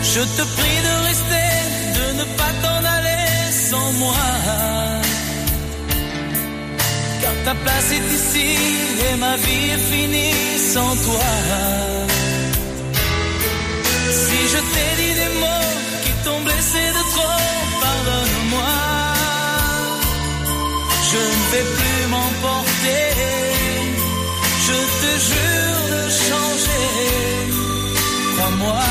Je te prie de rester, de ne pas t'en aller sans moi. Ta place est ici et ma vie est finie sans toi. Si je t'ai dit des mots qui t'ont blessé de trop, pardonne-moi. Je ne vais plus m'emporter. Je te jure de changer. Crois-moi.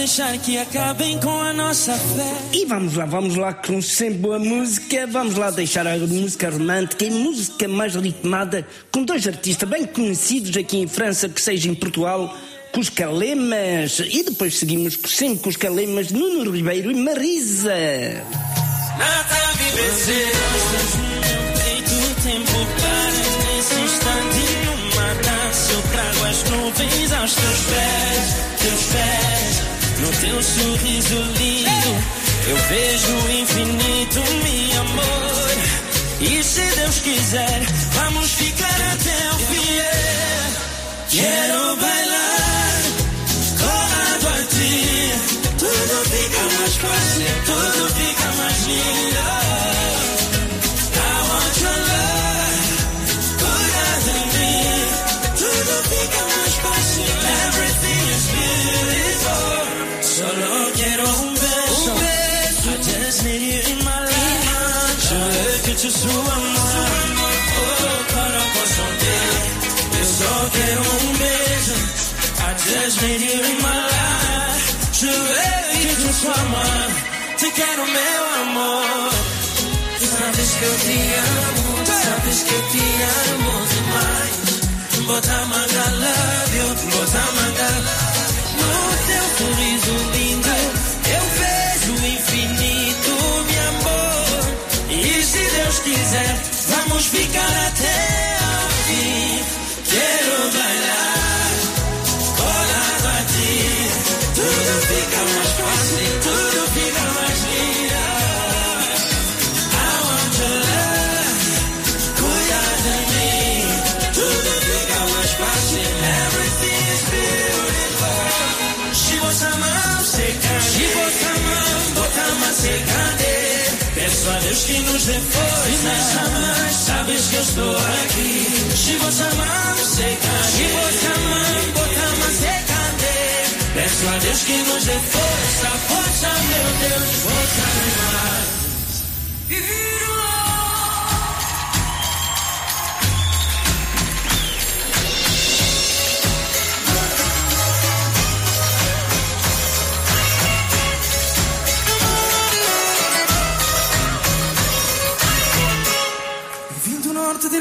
Deixar que acabem com a nossa fé. E vamos lá, vamos lá com sempre boa música. Vamos lá deixar a música romântica e música mais ritmada com dois artistas bem conhecidos aqui em França, que seja em Portugal, com os Calemas. E depois seguimos sempre com os Calemas, Nuno Ribeiro e Marisa. Nada viver Peito, tempo para nesse instante numa dança. Eu trago as nuvens aos teus pés, teus pés. No teu sorriso lindo, eu vejo o infinito, meu amor. E se Deus quiser, vamos ficar até o fim. Quero bailar colado a ti. Tudo fica mais fácil, tudo fica mais lindo. Sois moi, oh, para consoler. Eu só quero um beijo, I just need you in my life. Veux que tu sois moi, te quero meu amor. Tu sabes que eu te amo, tu sabes que eu te amo demais. Bota a manga love you, bota a manga No teu sorriso lindo, quiser, vamos ficar Força. Se me chamas, sabes que eu estou aqui. Se você amar, sei cadê. Se você amar, bota sei cadê. Peço a Deus que nos dê força, força, meu Deus, força demais.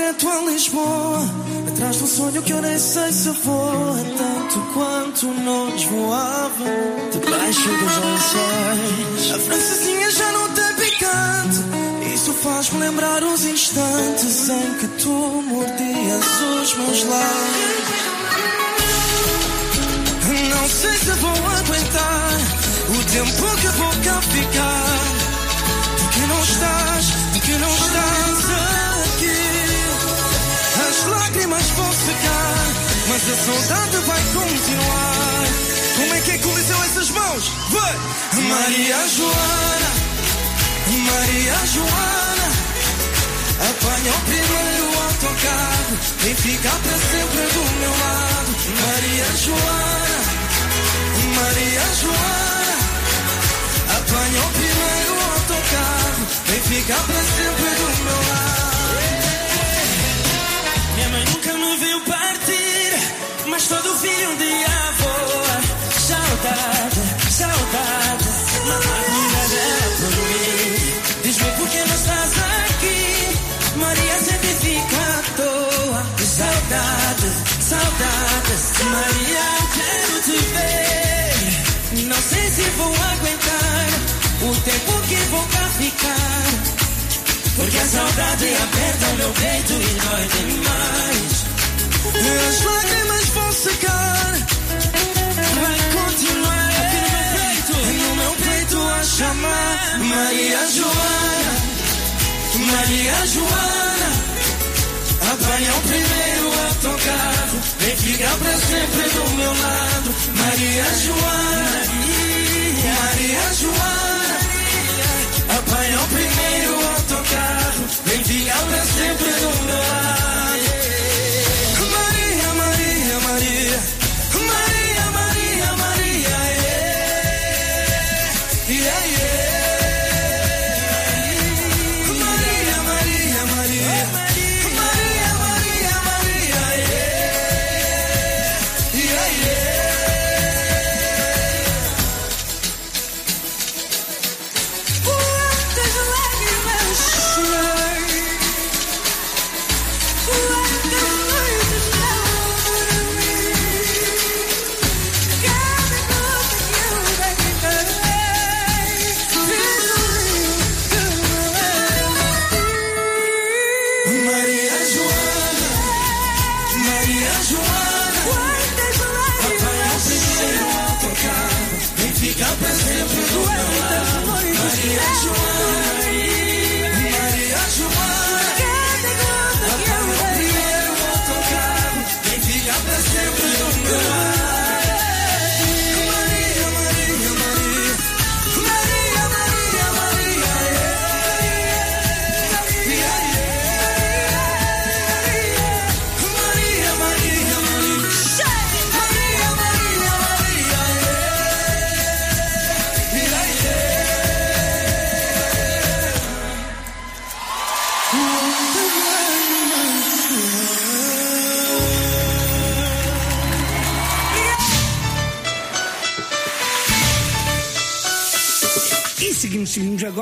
Direto a Lisboa Atrás de um sonho que eu nem sei se voa Tanto quanto nós voávamos Debaixo dos lençóis A francesinha já não tem picante Isso faz-me lembrar os instantes Em que tu mordias os meus lábios. Não sei se vou aguentar O tempo que vou cá ficar. Porque não estás, porque não estás secar Mas a saudade vai continuar. Como é que é que essas mãos? Vai! Maria Joana Maria Joana. Apanha o primeiro autocarro Vem ficar para sempre do meu lado. Maria Joana Maria Joana. Apanha o primeiro autocarro Vem ficar para sempre do meu lado mas todo filho um dia voa. Saudade, saudade, mamãe dela por mim. Diz-me por que não estás aqui, Maria sempre fica à toa. Saudade, saudade, Maria, quero te ver. Não sei se vou aguentar o tempo que vou cá ficar. Porque a saudade aperta o meu peito e dói demais. As lágrimas vão secar Vai continuar aqui no meu peito. No meu peito a chamar Maria Joana, Maria Joana. Apanha o primeiro autocarro. Vem ficar pra sempre do meu lado. Maria Joana, Maria Joana. Apanha o primeiro autocarro. Vem ficar pra sempre do meu lado.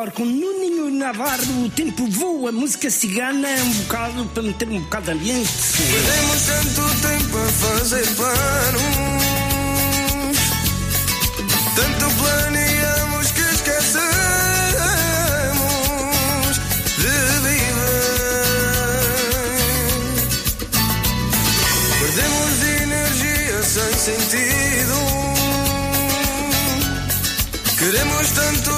Agora com Nuninho Navarro. O tempo voa, música cigana, um bocado para meter um bocado de ambiente. Perdemos tanto tempo a fazer planos Tanto planeamos que esquecemos de viver Perdemos energia sem sentido Queremos tanto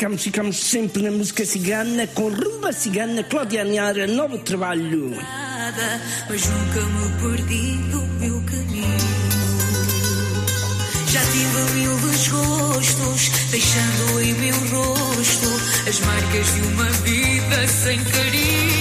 ficamos, ficamos sempre na música cigana, com rumba cigana, Cláudia Aniara, novo trabalho. Nada, mas nunca me perdi do meu caminho. Já tive mil desgostos, deixando em meu rosto as marcas de uma vida sem carinho.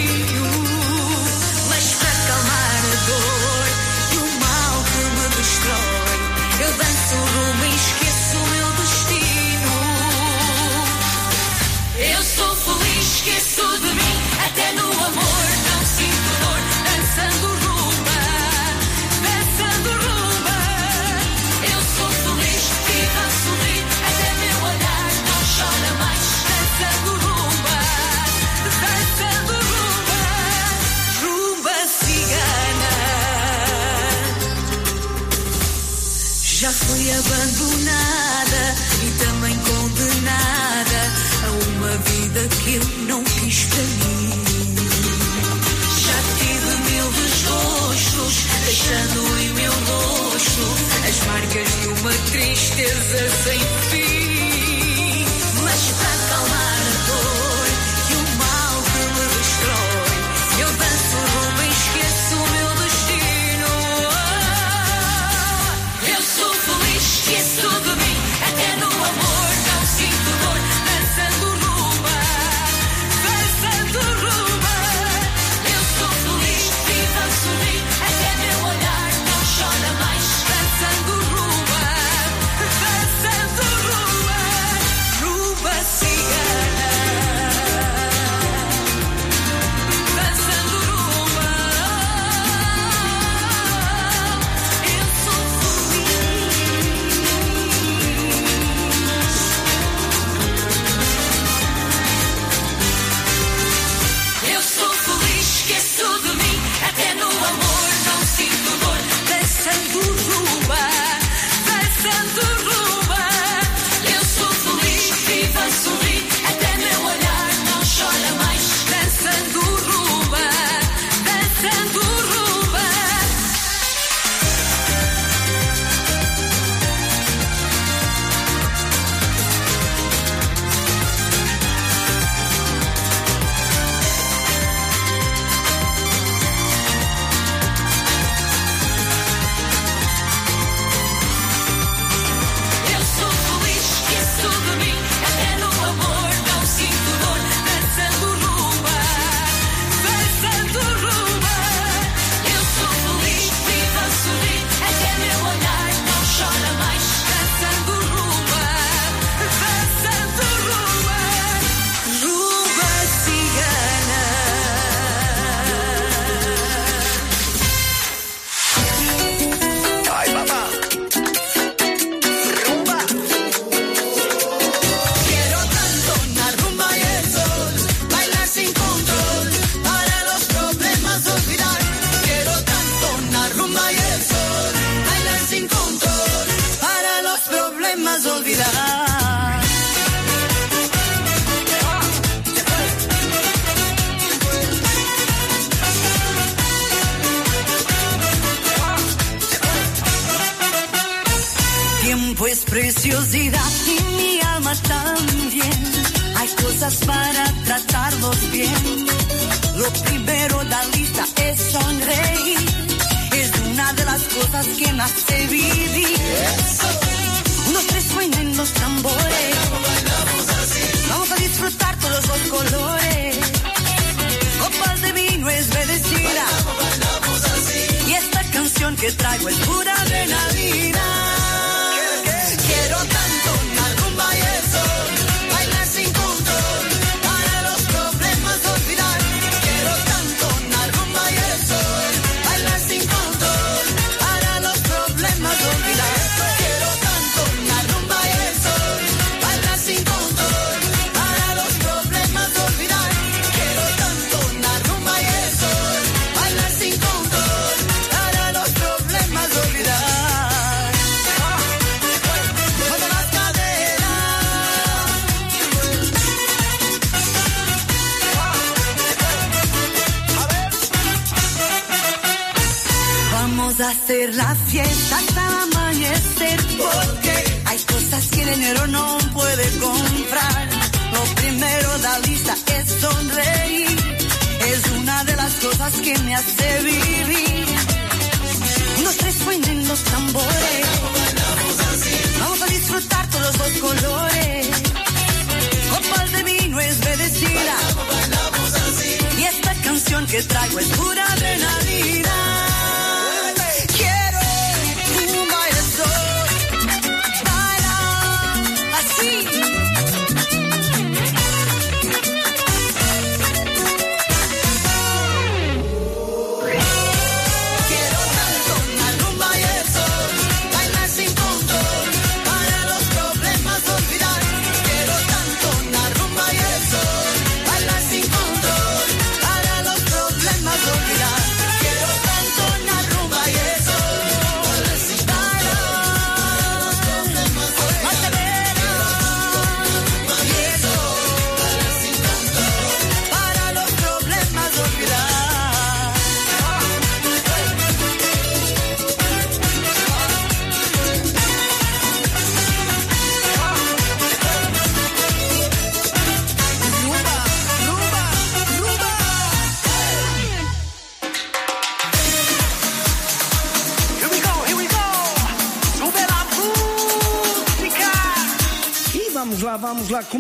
This ain't.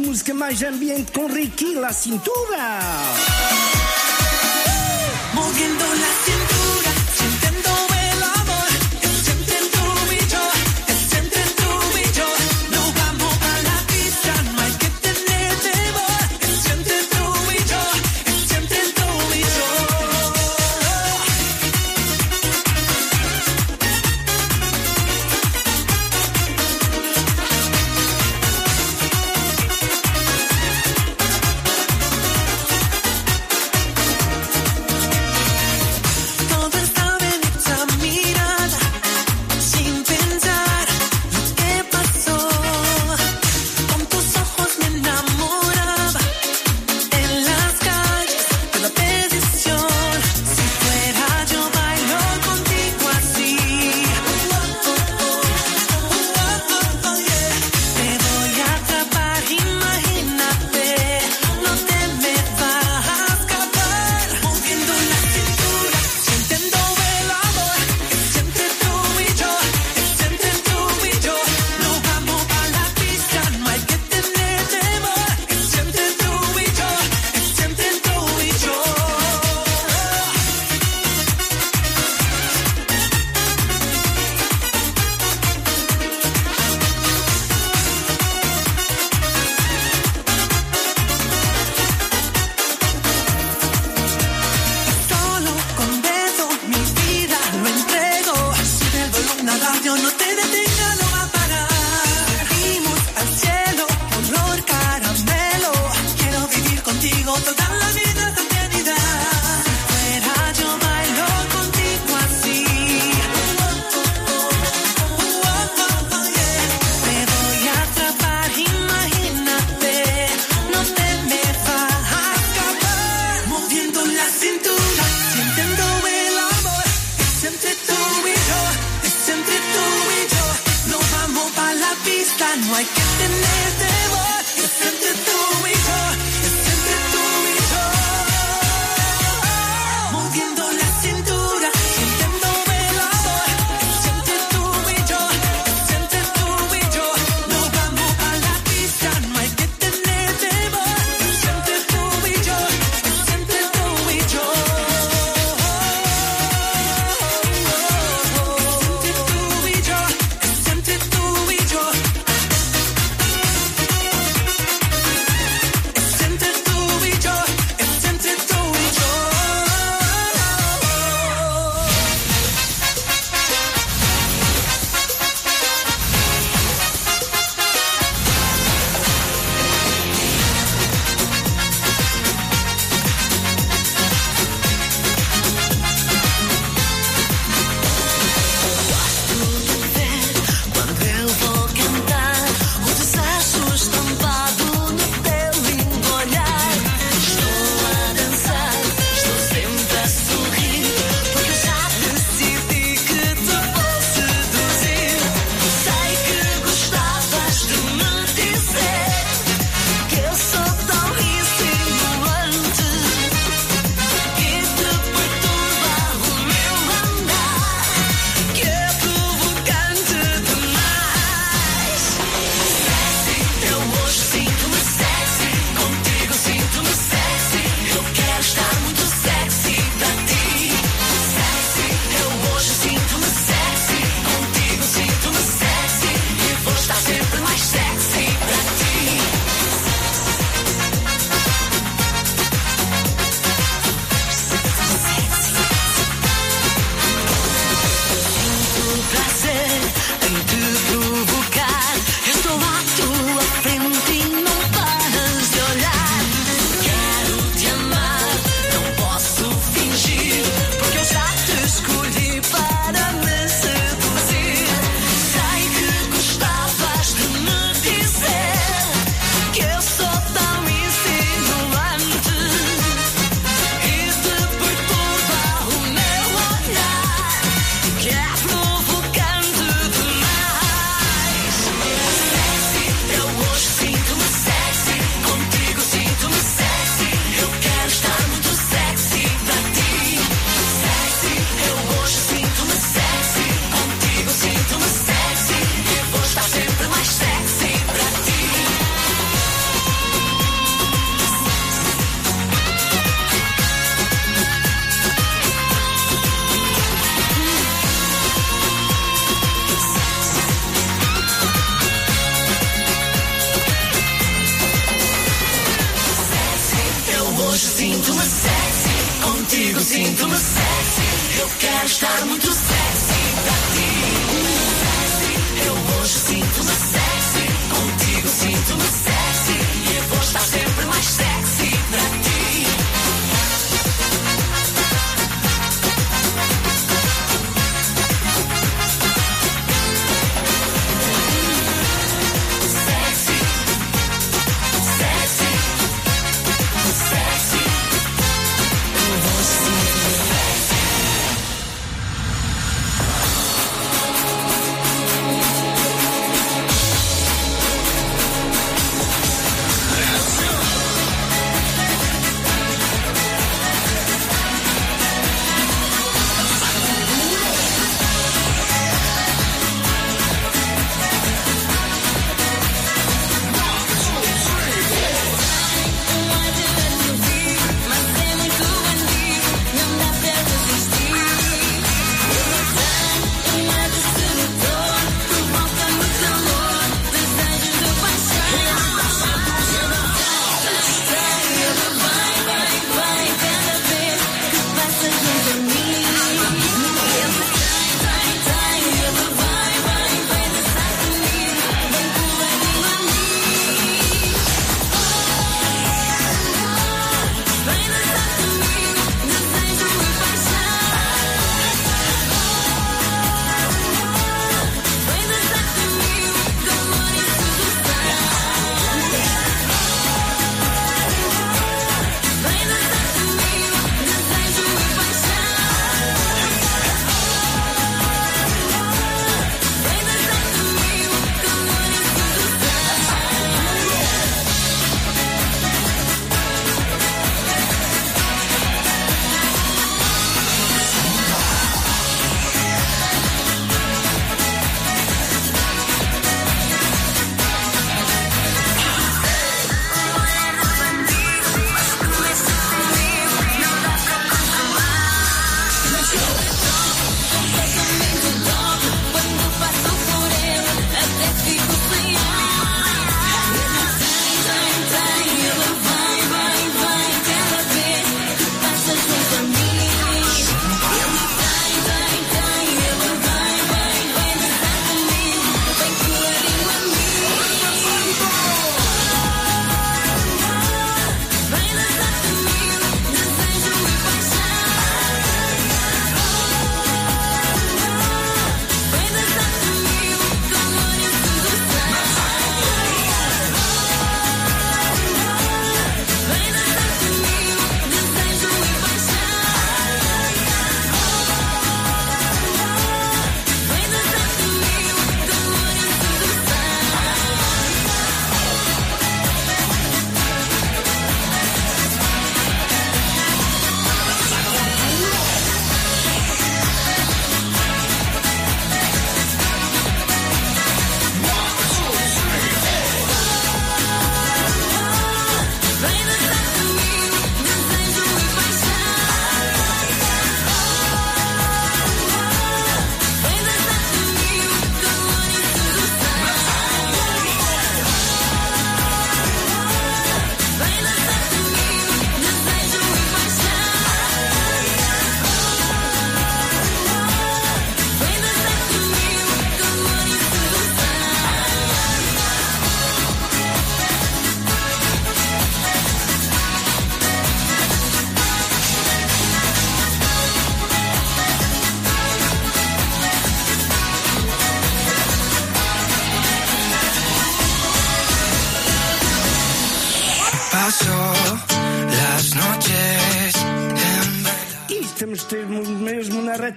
Música mais ambiente com Ricky La Cintura.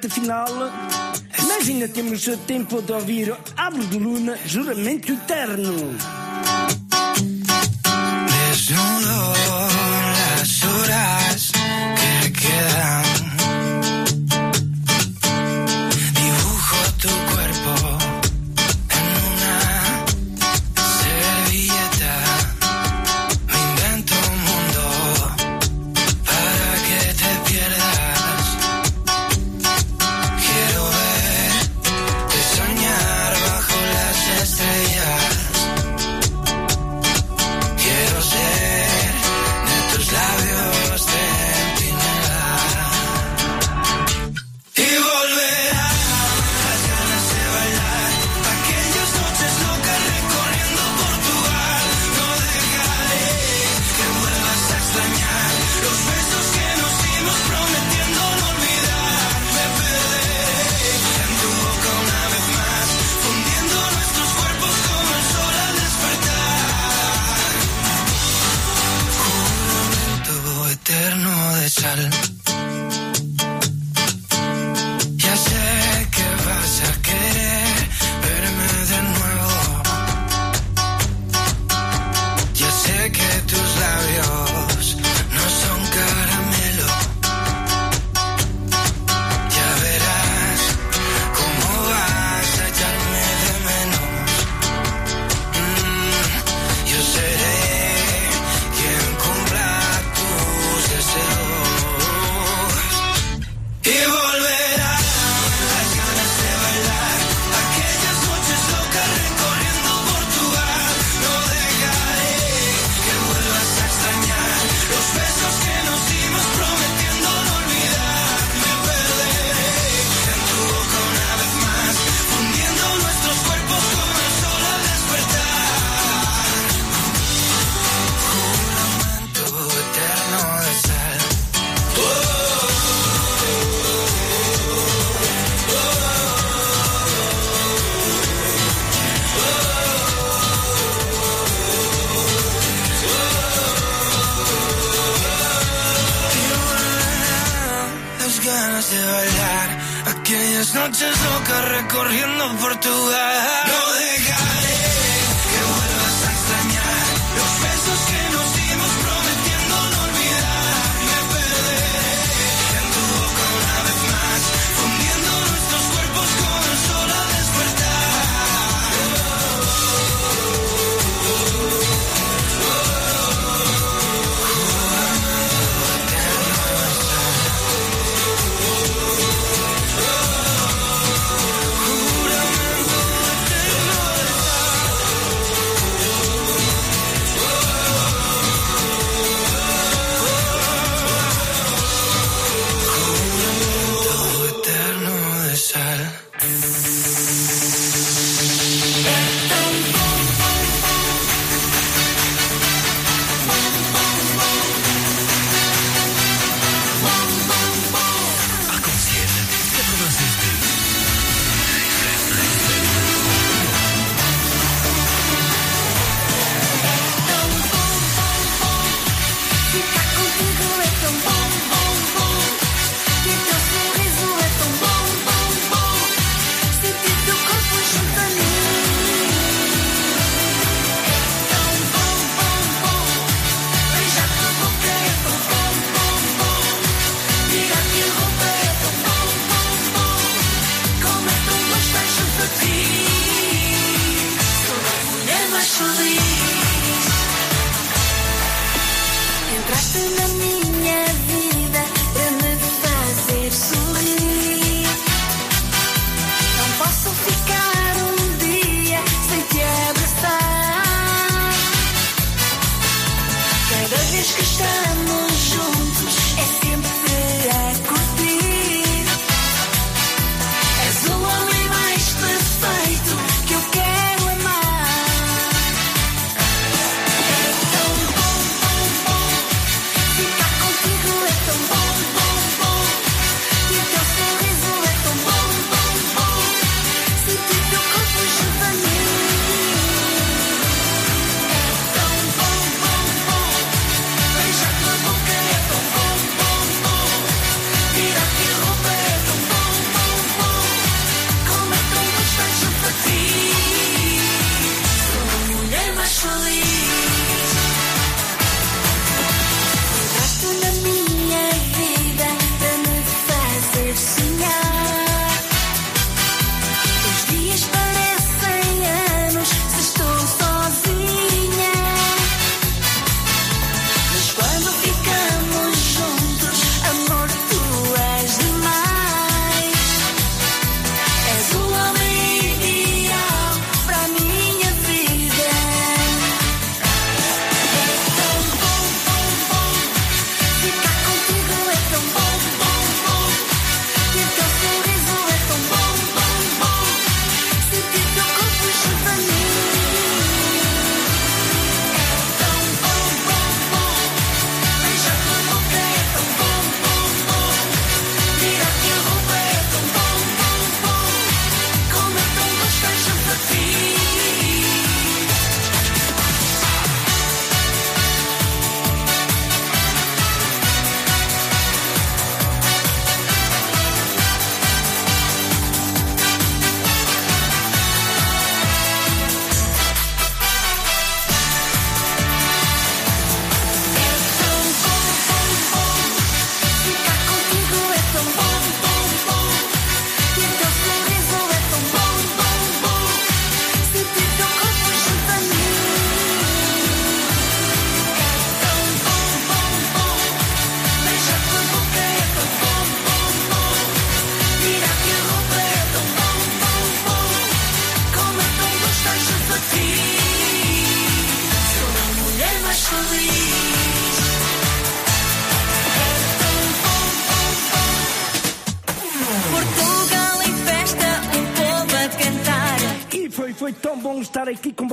reta final. Imagina, temos tempo de ouvir Abro de Luna, Juramento Eterno.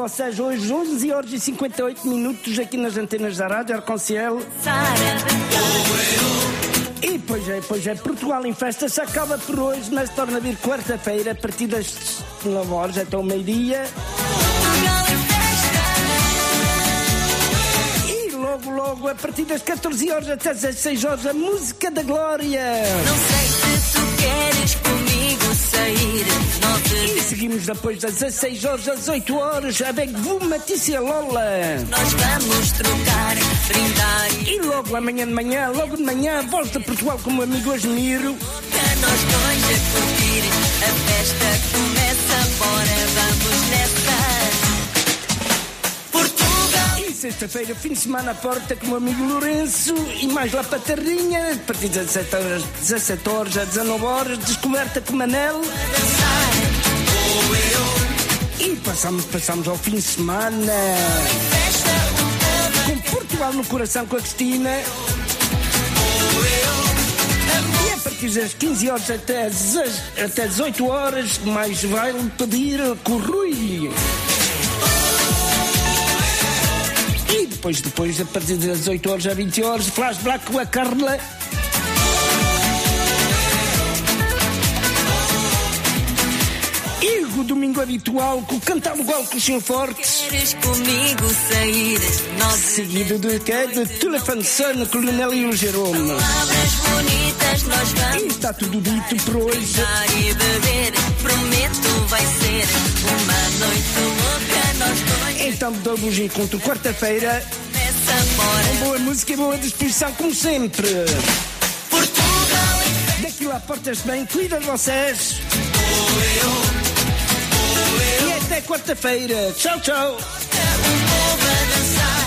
Com vocês hoje, 11 horas e 58 minutos aqui nas antenas da Rádio Arconcel. E pois é, pois é, Portugal em Festa se acaba por hoje, mas torna a vir quarta-feira, a partir das 9 horas até o meio-dia. E logo, logo, a partir das 14 horas até as 16 horas, a música da Glória. Não sei seguimos depois das 16 horas às 8 horas, a Vu Matícia Lola. nós vamos trocar, brindar E logo amanhã de manhã, logo de manhã, volta a Portugal como amigo Asmiro. que nós dois a curtir. A festa começa, bora, vamos nessa. Portugal. E sexta-feira, fim de semana à porta com o amigo Lourenço e mais lá para a Terrinha, a partir das 17 horas, 17 horas a 19 horas, descoberta com Manel. E passamos, passamos ao fim de semana com Portugal no coração com a Cristina. E a partir das 15 horas até as, até as 8 horas, mais vai pedir com o Rui. E depois, depois, a partir das 8 horas a 20 horas, Flash Black com a Carla. Domingo habitual com o cantar igual com o Senhor Fortes. Queres comigo sair? Seguido de quê? De Telefone Sun, Coronel e o Jerome. bonitas, nós E está tudo dito por hoje. beber. Prometo, vai ser uma noite louca. Nós dois Então damos encontro quarta-feira. Com boa música e boa disposição, como sempre. Portugal Daqui lá portas bem, cuida de vocês. E até quarta-feira. Tchau, tchau. povo a dançar.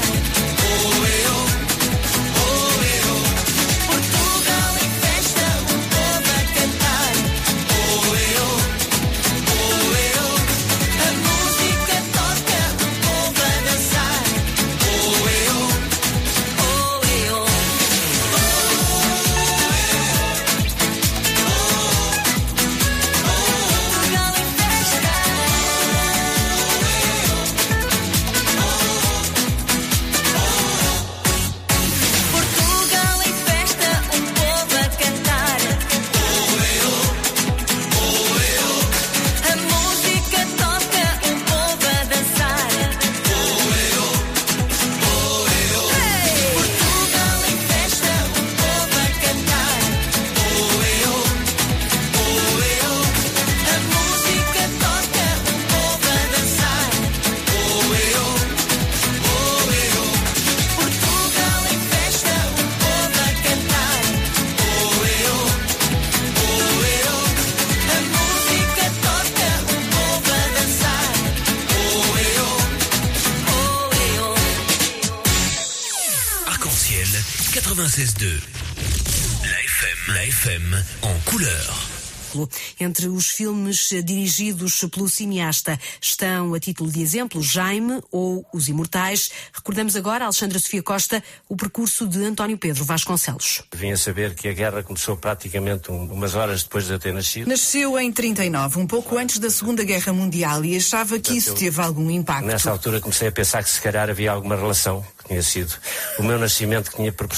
Couleur. Entre os filmes dirigidos pelo cineasta estão, a título de exemplo, Jaime ou Os Imortais. Recordamos agora, Alexandra Sofia Costa, o percurso de António Pedro Vasconcelos. Vim a saber que a guerra começou praticamente um- umas horas depois de eu ter nascido. Nasceu em 39, um pouco antes da Segunda Guerra Mundial, e achava que isso teve algum impacto. Nessa altura comecei a pensar que se calhar havia alguma relação que tinha sido o meu nascimento que tinha pre-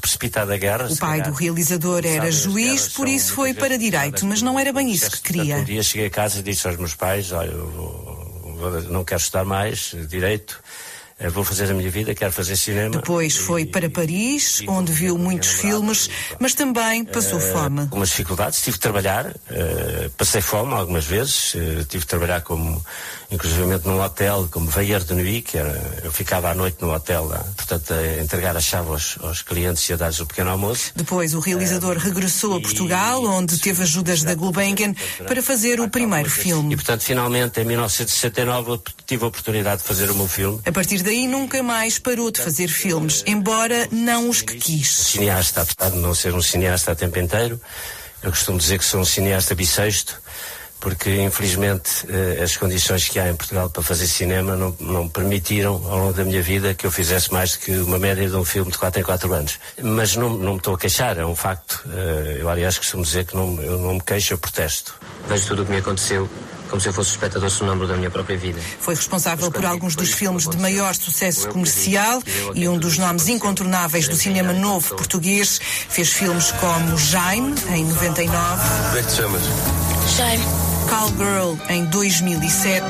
precipitado a guerra. O pai do realizador era juiz, por isso foi para direito, mas não era bem isso que Um queria. dia cheguei a casa e disse aos meus pais: Olha, não quero estudar mais direito, eh, vou fazer a minha vida, quero fazer cinema. Depois foi para Paris, onde viu muitos filmes, mas também passou Eh, fome. Algumas dificuldades, tive de trabalhar, eh, passei fome algumas vezes, eh, tive de trabalhar como, inclusivamente num hotel, como veilleur de nuit, que era, eu ficava à noite no hotel, lá, portanto, a entregar a chave aos, aos clientes e a dar-lhes o pequeno almoço. Depois o realizador regressou a Portugal, onde teve ajudas da Gulbenkian para fazer o primeiro filme. E, portanto, finalmente, em 1969, eu tive a oportunidade de fazer o meu filme. A partir daí nunca mais parou de fazer filmes, embora não os que quis. cineasta, apesar de não ser um cineasta a tempo inteiro, eu costumo dizer que sou um cineasta bissexto, porque infelizmente eh, as condições que há em Portugal para fazer cinema não, não permitiram ao longo da minha vida que eu fizesse mais do que uma média de um filme de 4 em 4 anos. Mas não, não me estou a queixar, é um facto. Eh, eu aliás costumo dizer que não, eu não me queixo, eu protesto. Vejo tudo o que me aconteceu como se eu fosse o espectador sonâmbulo da minha própria vida. Foi responsável por alguns dos filmes de maior sucesso comercial e um dos nomes incontornáveis do cinema novo português. Fez filmes como Jaime, em 99. Como é que te chamas? Jaime. Cowgirl, em 2007.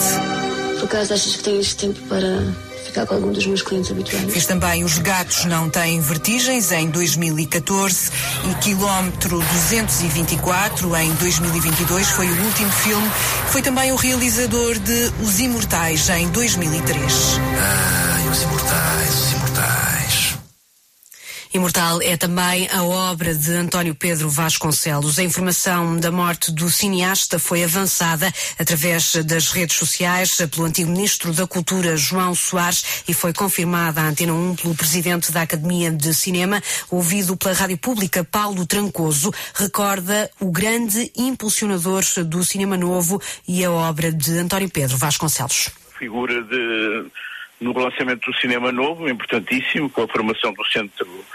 Por acaso achas que tens tempo para ficar com algum dos meus clientes habituais? Fez também Os Gatos Não Têm Vertigens, em 2014, e Quilómetro 224, em 2022, foi o último filme. Foi também o realizador de Os Imortais, em 2003. Ai, os imortais, os imortais. Imortal é também a obra de António Pedro Vasconcelos. A informação da morte do cineasta foi avançada através das redes sociais pelo antigo Ministro da Cultura, João Soares, e foi confirmada à Antena 1 pelo Presidente da Academia de Cinema, ouvido pela Rádio Pública, Paulo Trancoso, recorda o grande impulsionador do cinema novo e a obra de António Pedro Vasconcelos. figura de, no lançamento do cinema novo, importantíssimo, com a formação do Centro